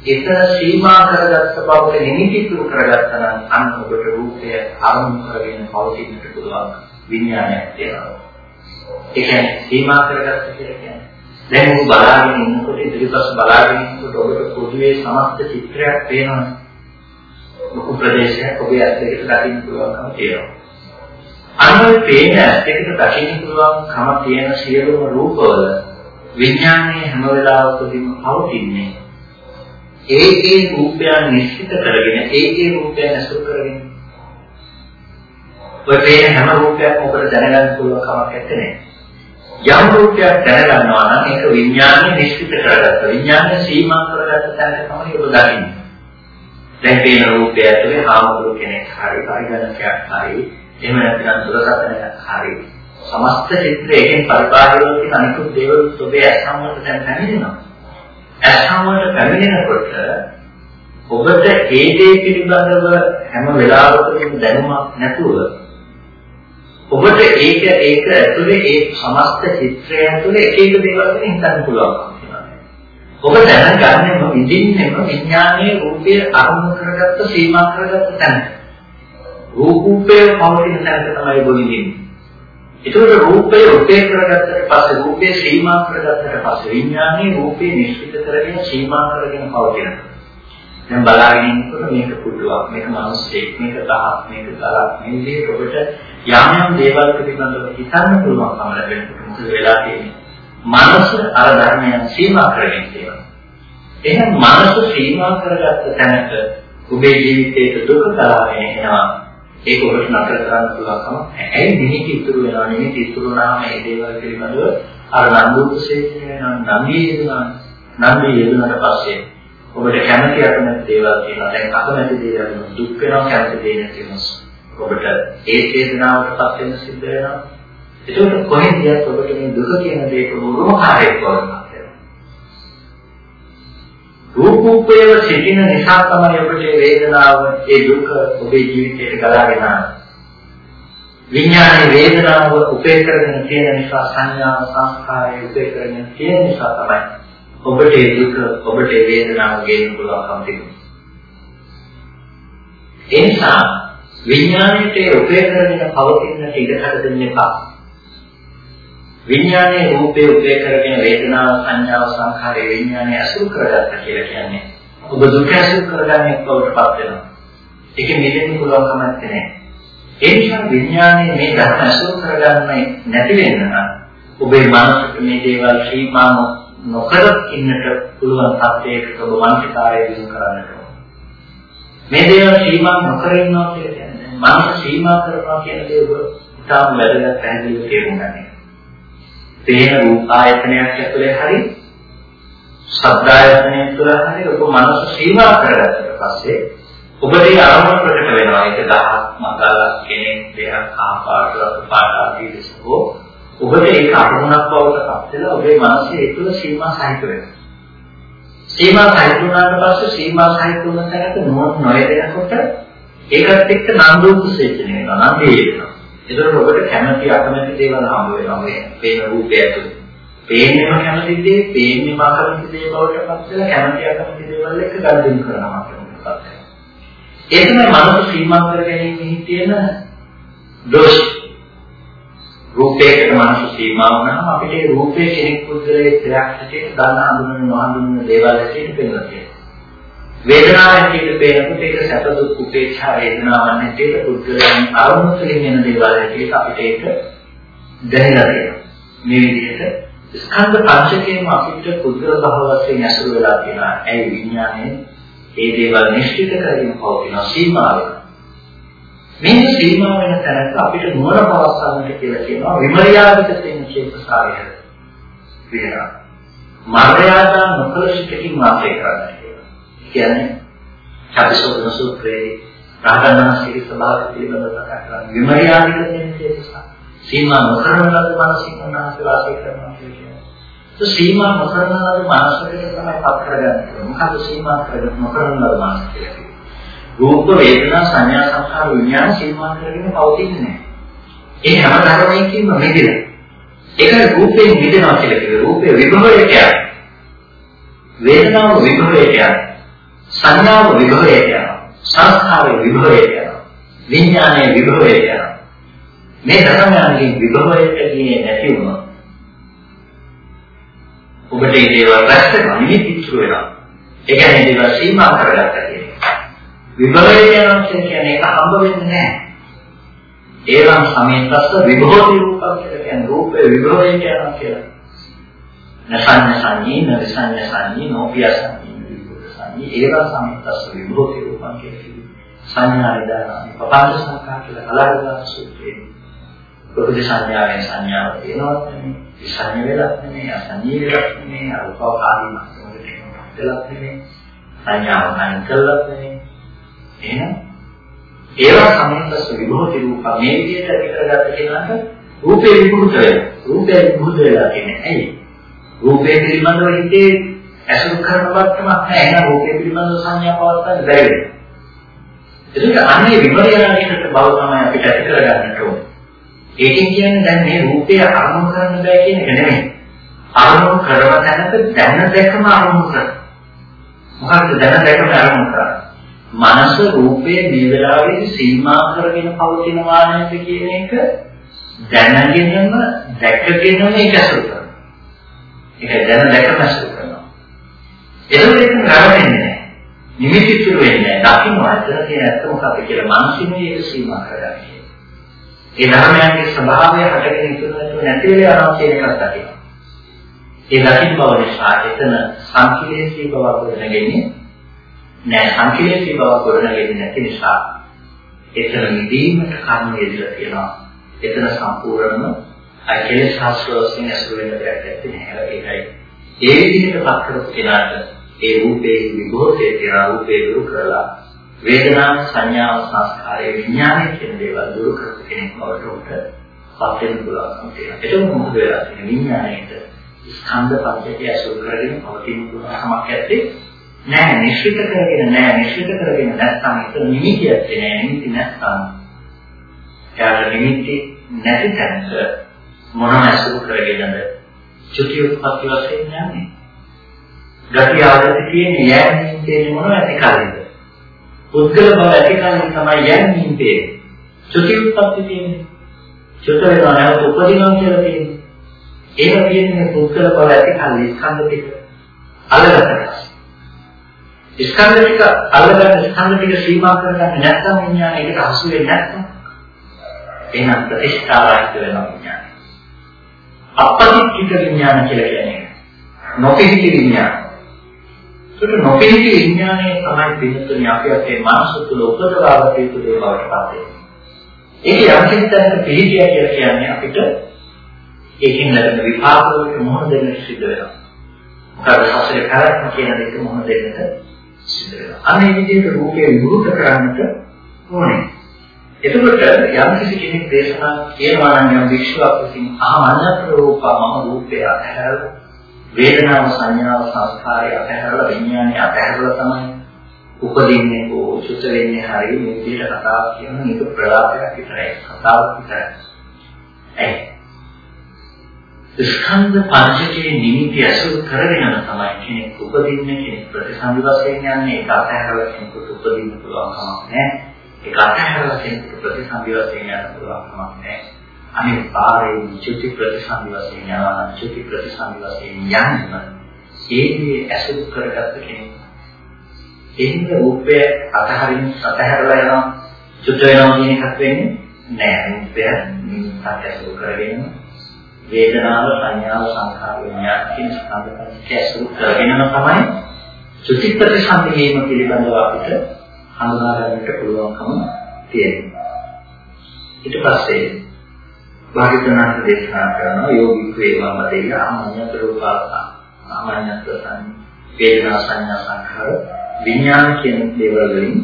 Speaker 1: එතන සීමා කරගත්ත බවට නිමිති තුරු කරගත්තා නම් අන්න ඔබට රූපය අරමුණු කරගෙන පවතින්නට පුළුවන් විඥානයක් තියෙනවා. ඒ කියන්නේ සීමා කරගත්ත කියලා කියන්නේ දැන් ඔබ බලාගෙන ඉන්නකොට ඉදිරිපස් බලාගෙන ඉන්නකොට ඔබට පොදුවේ සමස්ත චිත්‍රයක් පේනවා. ලොකු ප්‍රදේශයක් ඔබේ ඇස් දෙකට දකින්න පුළුවන්කම තියෙනවා. අන්න පේන ඇස් දෙකට දකින්න පුළුවන්කම තියෙන සියලුම රූපවල විඥානයේ හැම වෙලාවකදීම පවතින්නේ ඒකේ රූපයන් නිශ්චිත කරගෙන ඒකේ රූපයන් අසුර කරගෙන ඔය පේන හැම රූපයක්ම ඔබට දැනගන්න පුළුවන් කමක් නැත්තේ. යම් රූපයක් දැනගන්නවා නම් ඒක විඥානයේ නිශ්චිත කරගත්ත විඥානයේ සීමා කරගත්ත තැනක තමයි ඔබ දකින්නේ. දැන් පේන රූපය ඇතුලේ හාමුදුරු කෙනෙක් හරි පරිගණකයක් හරි එහෙම නැත්නම් දුරකථනයක් හරි සමස්ත චිත්‍රයෙන් පරිපාලනය කරන අනිකුත් දේවල් ඔබේ අසම්මත දැන් නැගෙනවා. ඇසමට පැමිණෙනකොට ඔබට ඒ දේ පිළිබඳව හැම වෙලාවකදීම දැනුමක් නැතුව ඔබට ඒක ඒක ඇතුලේ ඒ සමස්ත චිත්‍රය ඇතුලේ එක එක දේවල් ගැන හිතන්න පුළුවන්. ඔබ දැනගන්නෙම විඳින්නෙම විඥානයේ රූපය අරමුණු කරගත්ත සීමා කරගත්ත තැන. රූපේ පවතින තැනක තමයි ඔබ විඳින්නේ. ඒතකොට රූපය උපේ කරගත්තට පස්සේ රූපේ සීමා කරගත්තට පස්සේ විඥානයේ රූපේ නිශ්චිත කරගෙන සීමා කරගෙන පවතින. දැන් බලාගෙන ඉන්නකොට මේක පුදුවක්, මේක මිනිස්සෙක්, මේක තහක්, මේක තරක්, මේ විදිහට ඔබට යම් යම් දේවල් පිළිබඳව හිතන්න පුළුවන්කම ලැබෙනකොට මොකද වෙලා තියෙන්නේ? මනස අර ධර්මයන් සීමා කරගෙන තියෙනවා. එහෙනම් මනස සීමා කරගත්ත තැනක ඔබේ ජීවිතයේ දුක තරහගෙන එනවා. ඒක ඔබට නතර කරන්න පුළුවන්කම ඇයි නිමිති ඉතුරු වෙනවා? නිමිති ඉතුරු වුණාම මේ දේවල් පිළිබඳව අර නන්දුපසේකේ වෙනවා නන්දියේ යෙදුනා නන්දියේ යෙදුනට පස්සේ ඔබට කැමති අකමැති දේවල් තියෙනවා. දැන් අකමැති දේවල් දුක් වෙනවා කැමති දේ නැතිවෙනවා ඔබට ඒ චේතනාවටපත් වෙන සිද්ධ වෙනවා. ඒකට කොහෙන්ද ඔබට මේ දුක කියන දේක උරුමකාරයෙක් වුණා රූපූපයව සිටින නිසා තමයි ඔබට වේදනාව ඒ දුක ඔබේ ජීවිතයට ගලාගෙන ආවේ. විඥානයේ වේදනාව උපේ කරගෙන තියෙන නිසා සංඥාව සංස්කාරය උපේ කරගෙන තියෙන නිසා තමයි ඔබට ඒ දුක ඔබට ඒ වේදනාව ගේන්න පුළුවන්කම තිබුණේ. ඒ නිසා විඥාණයට උපේ කරගෙන පවතින ඉඩකඩ දෙන්න එපා. විඥානයේ රූපේ උපේ කරගෙන වේදනාව සංඥාව සංඛාරය විඥානය අසුරු කරගත්ත කියලා කියන්නේ ඔබ දුක අසුරු කරගන්නේ බවට පත් වෙනවා. ඒක මෙතෙන් පුළුවන් කමක් නැහැ. ඒ නිසා විඥානයේ මේ ධර්ම අසුරු කරගන්නේ නැති වෙන්න නම් ඔබේ මනසට මේ දේවල් සීමා නොකර ඉන්නට පුළුවන් තත්යකට ඔබ මානසිකාරය දිනු කරන්නට මේ දේවල් සීමා නොකර ඉන්නවා කියන්නේ මනස සීමා කරනවා කියන දේ ඔබ තාම වැදගත් පැහැදිලිව තේරුම් ගන්න. පේන රූප ආයතනයක් ඇතුලේ හරි ශබ්දායතනයක් තුළ හරි ඔබ මනස සීමා කරගත්තට පස්සේ ඔබේ අරමුණ ප්‍රකට වෙනවා. ඒක දහක් මගාලක් කෙනෙක් දෙයක් ආපාට පාට ආදී දෙසෝ ඔබට ඒක අරමුණක් බවට පත් වෙලා ඔබේ මනසේ ඒ තුළ සීමා සහිත වෙනවා. සීමා සහිත වුණාට පස්සේ සීමා සහිත වුණ තැනක නොයෙදෙනකොට ඒකත් එක්ක නන්දු කුසෙච්ච වෙනවා. නන්දේ වෙනවා. ඒතකොට ඔබට කැමැති අකමැති දේවල් හම්බ වෙනවා මේ පේන රූපය ඇතුළේ. පේන්නේම කැමැති දේ, පේන්නේම අකමැති දේ බවට පත් වෙලා කැමැති අකමැති දේවල් එක්ක ගනුදෙනු කරනවා අපිට. ඒ තමයි මනස සීමා කර ගැනීමෙහි තියෙන දෝෂ. රූපයකට මනස සීමා වුණාම අපිට ඒ රූපේ කෙනෙක් පුද්ගලයේ දෙයක් හැටියට ගන්න හඳුනන නොහඳුනන දේවල් හැටියට පෙනෙනවා. වේදනාව හැටියට පේනකොට ඒක සැප දුක් උපේක්ෂා වේදනාවන් හැටියට පුද්ගලයන් අරමුණු තුළින් එන දේවල් හැටියට අපිට ඒක දැනෙලා තියෙනවා. මේ විදිහට ස්කන්ධ පංචකයේම අපිට පුද්ගල භව වශයෙන් ඇසුරු වෙලා තියෙනවා. ඒ විඥානයේ ඒ දේවල් නිශ්චිත කරගෙන පවතින සීමාව. මේ සීමාව වෙන තැනක අපිට නුවණ පවස්සන්නට කියලා කියනවා විමර්යාදිත තේන චේතසාරය. විහරණ. මර්යාදා නොකල සිටකින් වාසය කරන්න. කියන්නේ චතුසෝතන සූත්‍රයේ රහතන් වහන්සේගේ ස්වභාවය පිළිබඳව කතා කරන විමර්යාදික දෙන්නේ සීමා නොකරන ලද මානසික උන්වහන්සේ වාසය කරනවා කියන්නේ. ඒ සීමා නොකරන ලද මානසිකයට තමයි පත් කරගන්නේ. මොකද සීමා කරගෙන නොකරන ලද මානසිකය. රූප වේදනා සංඥා සංඛාර විඥාන සීමා කරගෙන පවතින්නේ නැහැ. ඒ හැම ධර්මයකින්ම මිදෙන. ඒක රූපයෙන් මිදෙනවා කියලා කිව්වේ. රූපේ විභවයට යනවා. වේදනාව විභවයට යනවා. සංඥාව විභවයට යනවා. සංස්කාරය විභවයට යනවා. විඥානය විභවයට යනවා. මේ ධර්මයන්ගේ විභවයට ගියේ නැති වුණොත් ඔබට මේ දේවල් රැස් වෙනවා නිමිතිච්ච වෙනවා. ඒ කියන්නේ දේවල් සීමා කරගත්තා කියන්නේ. විභවයට යනවා කියන්නේ ඒක හම්බ වෙන්නේ නැහැ. ඒවම් සමේතස්ස විභෝති රූපම් කියලා කියන්නේ රූපේ විභවයට යනවා කියලා. නසඤ්ඤ සංඤී නවිසඤ්ඤ සංඤී නෝපියසඤ්ඤී සංඥා ඒවා සම්පස්ස විභෝති රූපං කියන්නේ සංඥා නිදාන පපංච සංඛා කියලා කලාවදාන සූත්‍රයේ. ප්‍රකෘති සංඥාවෙන් සංඥාව තියෙනවත් නෙමෙයි විසඤ්ඤ වෙලක් නෙමෙයි අසඤ්ඤී වෙලක් නෙමෙයි අල්පකාරී මතවලට වෙලක් නෙමෙයි සංඥාව නැන් කළක් නෙමෙයි. එහෙනම් ඒවා සම්පස්ස විභෝති රූප මේ විදිහට විතරගත කෙනාට රූපේ විභූත වෙනවා රූපේ විභූත වෙලා කියන්නේ ඇයි? රූපේ පිළිබඳව හිතේ ඇසුරු කරන වත්තමක් නැහැ. එහෙනම් රූපේ පිළිබඳව සංඥා පවත්වන්න බැරි වෙනවා. ඒක අන්නේ විපර්යාසයකට බව තමයි අපිට ඇති කරගන්නට ඕනේ. ඒකෙන් කියන්නේ දැන් මේ රූපය අරමුණු කරන්න බෑ කියන එක නෙමෙයි. අරමුණු කරව තැනක දැන දැකම අරමුණු කරන. මොකක්ද දැන දැකම අරමුණු කරන්නේ? මනස රූපයේ මේ වෙලාවේදී සීමා කරගෙන පවතිනවා නේද කියන එක දැනගෙනම දැකගෙනම ඒක අසුර කරනවා. ඒක දැන දැකම අසුර එතකොට ඒක නරවෙන්නේ නැහැ. නිමිති තුර වෙන්නේ නැහැ. දකින්න ඇත්තට තියෙන ඇත්ත මොකක්ද කියලා මානසිකව ඒක සීමා කරගන්න. ඒ ධර්මයන්ගේ ස්වභාවය හටගෙන ඉතුරු නැති වෙලා යනවා කියන එකක් දකින්න. ඒ දකින්න බව නිසා එතන සංකීර්ණී බව ගොඩනගෙන්නේ නෑ සංකීර්ණී බව ගොඩනගෙන්නේ නැති නිසා එතන නිදීමට කර්ම යෙදලා තියෙනවා. එතන සම්පූර්ණම අකලේ ශාස්ත්‍රයෙන් ඇසුර වෙන දෙයක් නැහැ. ඒකයි ඒ විදිහට පත් කරපු කෙනාට ඒ රූපේ විභෝතේ කියන රූපේ දුරු කරලා වේදනා සංඥා සංස්කාරයේ විඥානය කියන දේවල් දුරු කරපු කෙනෙක් බවට උට පත් වෙන්න පුළුවන්කම තියෙනවා. ඒක මොකද වෙලා තියෙන්නේ? විඥාණයට ස්කන්ධ පද්ධතිය අසුර කරගෙන පවතින පුළුවන්කමක් ඇත්තේ නෑ නිශ්චිත කරගෙන නෑ නිශ්චිත කරගෙන නැත්නම් ඒක නිමිතියක් නෑ නිමිති නැත්නම් එයාට නිමිති නැති තැනක මොනම අසුර කරගෙනද චුති උත්පත්ති වශයෙන් යන්නේ? ගති ආදති කියන්නේ යෑමෙන් තියෙන මොනවද ඇති කලින්ද පුද්ගල බව ඇති කලින් තමයි යෑමෙන් තියෙන්නේ. චුති උත්පත්ති තියෙන්නේ. චුත වෙනවා නැවත උපදිනවා කියලා තියෙන්නේ. ඒක කියන්නේ පුද්ගල බව ඇති කලින් ස්කන්ධ ටික. අල්ලගත්තා ස්කන්ධ ටික අල්ලගන්න ස්කන්ධ ටික සීමා කරගන්න නැත්නම් විඥානය ඒකට හසු වෙන්නේ නැත්නම්? එහෙනම් ප්‍රතිෂ්ඨාවයිත වෙනවා විඥානය. අපපතිච්චිත විඥාන කියලා කියන්නේ. නොපිහිටි විඥාන. ඒක නොපිහිටි විඥානයේ තමයි පිළිතුරේ අපි අපේ මනස තුළ උපදවාගත යුතු දේ බවට පත් වෙන්නේ. ඒක යම් කිසිතැනක පිළිගිය කියලා කියන්නේ අපිට ඒකෙන් ලැබෙන විපාක වලට මොහොත දෙන්න සිද්ධ වෙනවා. මොකද සසරේ කරක්ම කියන දෙක මොහොත දෙන්නට සිද්ධ වෙනවා. අනේ විදිහට රූපේ විරුද්ධ කරන්නට ඕනේ. එතකොට යම් කිසි කෙනෙක් දේශනා කියනවා නම් යම් විශ්වාස විසින් අහමන්නත් රූපම රූපය ඇහැරලා වේදනාව සංඥාව සංස්කාරය ඇහැරලා විඥානය ඇහැරලා තමයි උපදින්නේ හෝ සුත වෙන්නේ හරිය මේ විදිහට කතාවක් කියන මේක ප්‍රලාපයක් විතරයි. කතාවක් විතරයි. ඒ ස්කන්ධ පංචකයේ නිමිති ඇසුරු කරගෙන තමයි කෙනෙක් උපදින්නේ කෙනෙක් ප්‍රතිසන්දි වශයෙන් යන්නේ. ඒක අතහැරලා කෙනෙකුට උපදින්න පුළුවන් කමක් නැහැ. ඒක අතහැරලා කෙනෙකුට ප්‍රතිසන්දි වශයෙන් යන්න පුළුවන් කමක් නැහැ. අනිත් පාරේ චුති ප්‍රතිසන්දි වශයෙන් යනවා නම් චුති ප්‍රතිසන්දි වශයෙන් යන්න ඒකේ ඇසුරු කරගත්ත කෙනෙක්. එහෙනම් රූපය අතහරින්න අතහැරලා යනවා. චුත වෙනවා කියන එකක් වෙන්නේ නැහැ රූපය නිමිත්තක් ඇසුරු කරගෙන වේදනාව සංඥාව සංඛාර විඥාන කියන ස්කන්ධ පංචකය ඇසුරු කරගෙනම තමයි චුති ප්‍රතිසන්දීම පිළිබඳව අපිට හඳුනා ගන්නට පුළුවන්කම තියෙනවා. ඊට පස්සේ භාග්‍යවතුන් දේශනා කරන යෝගික වේවා මතේ ආමඤ්ඤත රූපාසා ආමඤ්ඤත සං වේදනා සංඥා සංඛාර විඥාන කියන දේවල් වලින්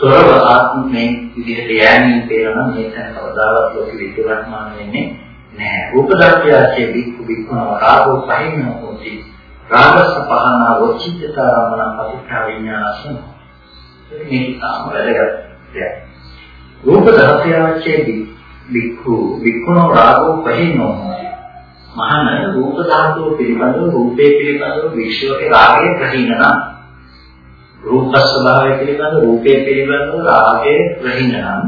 Speaker 1: තොරව ආත්මයෙන් විදිහට යෑමෙන් තේරෙන මේ තැන කවදාවත් ලෝකෙ විද්‍යාත්මක වෙන්නේ නෑ රූප ධර්මයාචේ බික්ඛු බික්ඛුන රාගෝ පහින්න හොති. රාගස පහන වචිතතරමන පටිච්ච විඥානසන. මේ තාම වැදගත් දෙයක්. රූප ධර්මයාචේ බික්ඛු බික්ඛුන රාගෝ පහින්න හොති. මහාන රූප ධාතුව පිළිබඳව රූපේ පිළිබඳව විශ්වකේ රාගය ප්‍රහීන නම් රූප ස්වභාවය පිළිබඳව රූපේ පිළිබඳව රාගය ප්‍රහීන නම්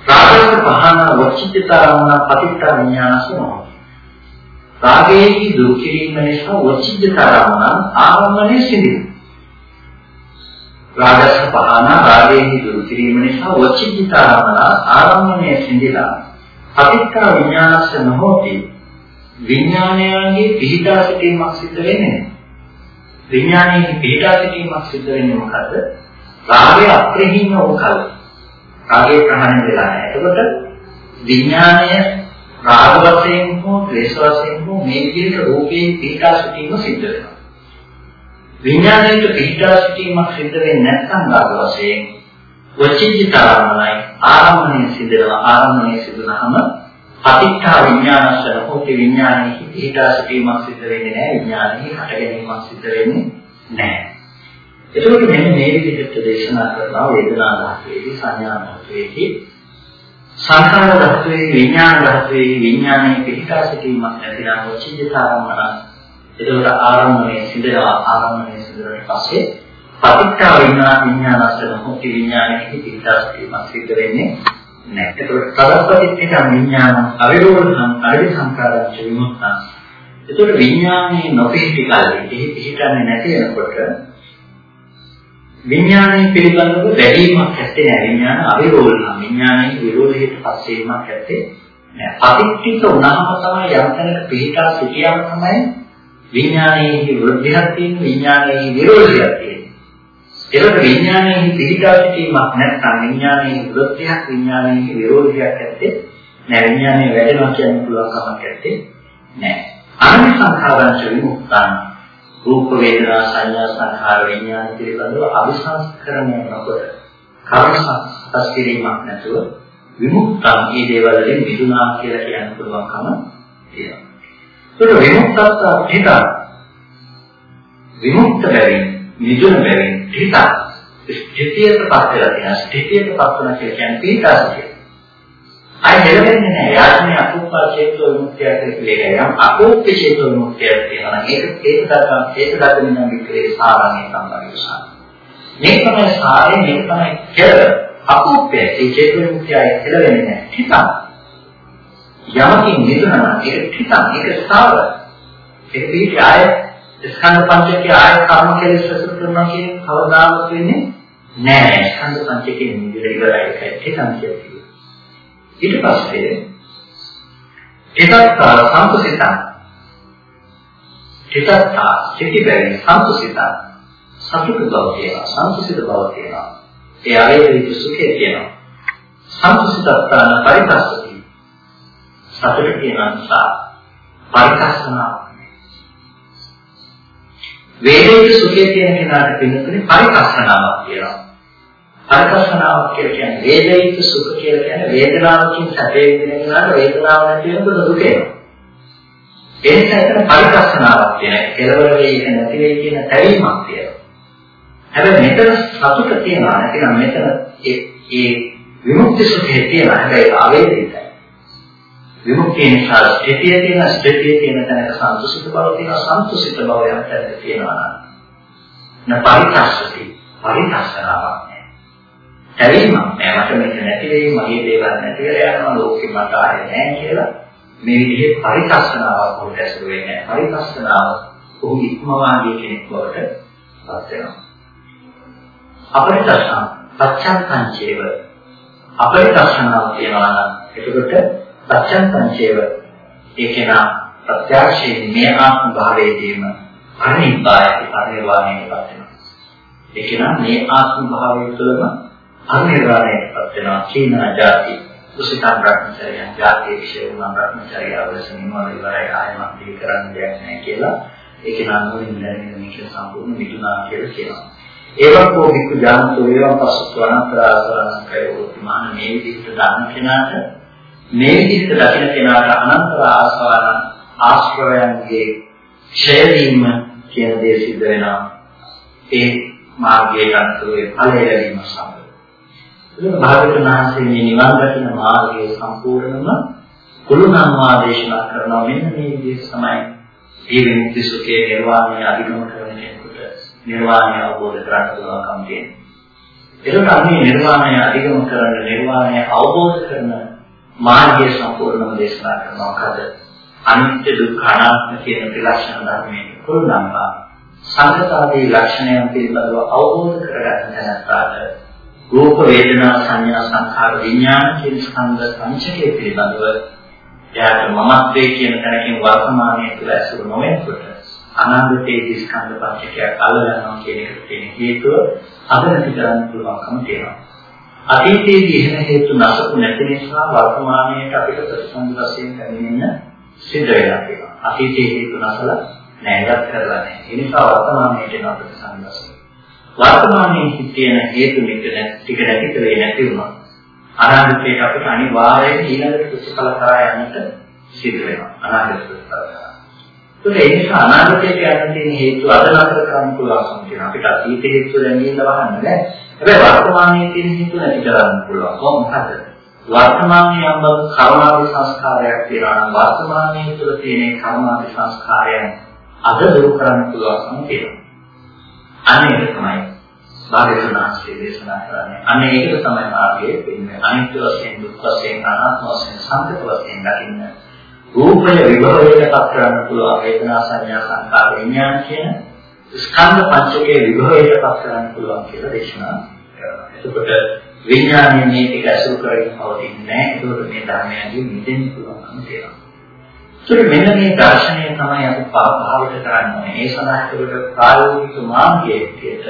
Speaker 1: රාගයෙන් පහන වචිත්තරමන පටිච්ච විඥානසනෝ රාගයේ දුරු කිරීම නිසා වචිත්තරමන ආරම්භණය සිදුවේ රාගස පහන රාගයේ දුරු කිරීම නිසා වචිත්තරමන ආරම්භණය සිදුලා පටිච්ච විඥානස නොහොති විඥානයගේ පිහිටා සිටීමක් සිද්ධ වෙන්නේ නැහැ විඥානයේ පිහිටා සිටීමක් සිද්ධ වෙන්නේ මොකද රාගය අප්‍රහීන වූ කල රාගය ප්‍රහාණය වෙලා නැහැ. එතකොට විඥාණය රාග වශයෙන් හෝ ද්වේෂ වශයෙන් හෝ මේ විදිහට රූපේ පිටා සිටීම සිද්ධ වෙනවා. විඥාණයට පිටා සිටීමක් සිද්ධ වෙන්නේ නැත්නම් රාග වශයෙන් වචිජිතාරමණයි ආරම්භණය සිදුවන ආරම්භණය සිදුනහම අතිත්ථා විඥානස්සන හොති විඥානයේ පිටා සිටීමක් සිද්ධ වෙන්නේ නැහැ. විඥානයේ හට ගැනීමක් සිද්ධ වෙන්නේ නැහැ. එතකොට මෙන්න මේ විදිහට දේශනා කරනවා වේදනා ධාතුවේදී සංඥා ධාතුවේදී. සංඛාර ධාතුවේ විඥාන ධාතුවේ විඥානයේ පිහිටා සිටීමක් නැතිනම් වචිජතාරමන එතකොට ආරම්භයේ සිදෙනවා ආරම්භයේ සිදුවට පස්සේ පටිච්ච විඥාන විඥානස්තන හොති විඥානයේ පිහිටා සිටීමක් සිද්ධ වෙන්නේ නැහැ. එතකොට තදපටිච්ච විඥාන අවිරෝධං අරිය සංඛාරච්ච විමුක්තං එතකොට විඥානයේ නොපිහිටි කල්හි එහි පිහිටන්නේ නැති වෙනකොට විඥානයේ පිළිබඳව වැඩිමක් ඇත්තේ නැහැ. විඥාන අවිරෝධන. විඥානයේ විරෝධයට පස්සේමක් ඇත්තේ නැහැ. අතික්කිත වුණාම තමයි යම් තැනක පිළිටා සිටියම තමයි විඥානයේ වෘද්ධියක් තියෙන විඥානයේ විරෝධයක් තියෙන්නේ. ඒකට විඥානයේ පිළිටා සිටීමක් නැත්නම් විඥානයේ වෘද්ධියක් විඥානයේ විරෝධයක් ඇත්තේ නැහැ. විඥානයේ වැඩෙනවා කියන්න පුළුවන් කමක් ඇත්තේ නැහැ. අනිත් සංඛාරංශ විමුක්තං රූප වේදනා සංඥා සංඛාර විඥාන පිළිබඳව අபிසංස්කරණය නොකොට කර්ම සකස් කිරීමක් නැතුව විමුක්තම් මේ දේවල් වලින් මිදුණා කියලා කියන්න පුළුවන්කම තියෙනවා. ඒක විමුක්තත්ව හිත විමුක්ත බැවින් නිදුන බැවින් හිත ස්ථිතියටපත් වෙලා තියෙන ස්ථිතියටපත් වෙන කියන්නේ පීඨාසිය. අය හෙලෙන්නේ නැහැ. යාත්මේ අකුප්පා චේතෝ විමුක්තිය කියලා යම් අකුප්ප චේතෝ විමුක්තිය තියෙනවා. ඒක ඒක දක්වා ඒක දක්වන නම් විකලේ සාරාංශය සම්බන්ධයි. මේක තමයි සාරේ මේක තමයි කෙල අකුප්පය. ඒ චේතෝ විමුක්තිය හෙලෙන්නේ නැහැ. හිතන්න. යමකින් නිදුනම ඒක හිතන්න. ඒක ස්ථාවර. ඒක පිටි ආය ස්කන්ධ පංචකයේ ආය කර්ම කෙලෙස් සසුරු කරනවා කියන්නේ කවදාවත් වෙන්නේ නැහැ. ස්කන්ධ පංචකයේ නිදිලා ඉවරයි. ඒක හිතන්න කියන්නේ. ඊට පස්සේ චිතත්තා සම්පසිතා චිතත්තා චිතිබැරි සම්පසිතා සතුට බව කියනවා සම්පසිත බව කියනවා ඒ ආයේ සුඛය කියනවා සම්පසිතත්තාන පරිපස්සති සතුට කියන නිසා පරිකස්සනාව වේදිත සුඛය කියන කෙනාට පිළිතුරේ පරිකස්සනාවක් කියනවා පරිකල්පනාවක් කියලා කියන්නේ වේදිත සුඛ කියලා කියන්නේ වේදනාවකින් සැපේ විඳින කෙනාට වේදනාව නැති වෙනකොට දුක එනවා. ඒ නිසා එතන පරිකල්පනාවක් කියන කෙලවර වෙයි නැති වෙයි කියන තැවීමක් තියෙනවා. හැබැයි මෙතන සතුට තියනවා නැතිනම් මෙතන ඒ ඒ විමුක්ති සුඛය තියෙනවා හැබැයි ආවේදිතයි. විමුක්තිය නිසා ස්ථිතිය තියෙන ස්ථිතිය තියෙන තැනක සන්තුෂිත බව තියෙනවා සන්තුෂිත බව යන තැනක තියෙනවා නම්. පරිකස්සති පරිකස්සනාවක් හැවීමක් නෑ. මට මේක නැති වෙයි මගේ දේවල් නැති වෙලා යනවා ලෝකෙ මට ආයේ නෑ කියලා මේ විදිහේ පරිකස්සනාවක් උඩ ඇසුරු වෙන්නේ නෑ. පරිකස්සනාව ඔහු ඉක්මවාගේ කෙනෙක් බවට පත් වෙනවා. අපරිකස්සන පච්චන්තංචේව අපරිකස්සනාව කියනවා නම් එතකොට පච්චන්තංචේව ඒකේනා ප්‍රත්‍යක්ෂයේ මේ ආත්ම භාවයේදීම අනිත්‍යයි පරිවාණයටපත් වෙනවා. ඒකේනා මේ ආත්ම භාවය තුළම අනිර්වාණයටපත් වෙනවා. චීනා ಜಾති කුසිතා බ්‍රහ්මචර්යයන් ಜಾතිය විශේෂ වුණා බ්‍රහ්මචර්යය අවශ්‍යම ඉවරයි ආයමක් දී කරන්න දෙයක් නැහැ කියලා ඒක නම් මොනින් දැනෙන මේක සම්පූර්ණ මිදුණා කියලා කියනවා. ඒවක් කෝපික ඥානතෝ ඒවා පසුතු අනන්තරාසරණ කයෝතිමාන මේ විදිහට දන්න කෙනාට මේ විදිහට දකින කෙනාට අනන්තර ආසවන ආශ්‍රවයන්ගේ ක්ෂය වීම කියන දේ සිද්ධ වෙනවා. ඒ මාර්ගයේ අන්තරේ ඵලය ලැබීම සමග ඒක භාගතුන් වහන්සේ මේ නිවන් දකින මාර්ගයේ සම්පූර්ණම කුළුනම් ආදේශනා කරනවා මෙන්න මේ විදිහට තමයි ඒ විමුක්ති සුඛයේ නිර්වාණය අධිගම කරන කෙනෙකුට නිර්වාණය අවබෝධ කරගන්න පුළුවන්කම තියෙනවා. ඒකට අපි නිර්වාණය අධිගම කරන නිර්වාණය අවබෝධ කරන මාර්ගය සම්පූර්ණම දේශනා කරනවා. මොකද අනිත්‍ය දුක්ඛ අනාත්ම කියන ත්‍රිලක්ෂණ ධර්මයේ කුළුනම් සංගතාවේ ලක්ෂණයන් පිළිබඳව අවබෝධ කරගන්න තැනට රූප වේදනා සංඥා සංඛාර විඥාන කියන ස්කන්ධ පංචකය පිළිබඳව එයාට මමත්වයේ කියන තැනකින් වර්තමානයේ තුල ඇසුරු නොවෙනකොට අනාගතයේ ස්කන්ධ පංචකයක් අල්ලගන්නවා කියන එකට තියෙන හේතුව අගනති කරන්න පුළුවන්කම තියෙනවා. අතීතයේදී එහෙම හේතු නැසපු නැති නිසා වර්තමානයේට අපිට ප්‍රතිසංග වශයෙන් පැමිණෙන්න සිද්ධ වෙනවා කියනවා. අතීතයේ හේතු නැසලා නැගත් කරලා නැහැ. ඒ නිසා වර්තමානයේට එන ප්‍රතිසංග වශයෙන් වර්තමානයේ තියෙන හේතු ටික නැති කරේ නැති වුණා. අනාගතයට අපිට අනිවාර්යයෙන් ඊළඟට ප්‍රතිඵල කරා යන්නට සිදු වෙනවා. අනාගත ප්‍රතිඵල කරා. ඒ නිසා අනාගතයට යන්න තියෙන හේතු අද නතර කරන්න පුළුවන්කම තියෙනවා. අපිට අතීත හේතු දැන් ඉන්න වහන්න බෑ. හැබැයි වර්තමානයේ තියෙන හේතු නැති කරන්න පුළුවන්. කොහොමද? වර්තමානයේ යම් කර්මාවි සංස්කාරයක් තියෙනවා නම් වර්තමානයේ තුල තියෙන කර්මාවි සංස්කාරයන් අද දුරු කරන්න පුළුවන්කම තියෙනවා. අනේක තමයි භාග්‍යවතුන් වහන්සේ දේශනා කරන්නේ. අනේක තමයි මාර්ගයේ වෙන්නේ. අනිත්‍ය වශයෙන්, දුක් වශයෙන්, අනාත්ම වශයෙන්, සංකත වශයෙන් දකින්න. රූපය විභවයට පත් කරන්න පුළුවන් වේදනා සංඥා සංකාර විඥාන කියන ස්කන්ධ පංචකයේ විභවයට පත් කරන්න පුළුවන් කියලා දේශනා කරනවා. එතකොට විඥානයේ මේ ටික අසුර කරගෙන පවතින්නේ නැහැ. ඒකෝට මේ ධර්මයන්ගෙන් මිදෙන්න පුළුවන්කම තියෙනවා. ඒක මෙන්න මේ දර්ශනය තමයි අපි භාවිත කරන්නේ. ඒ සඳහා ඒකට ප්‍රායෝගික මාර්ගයේ විදිහට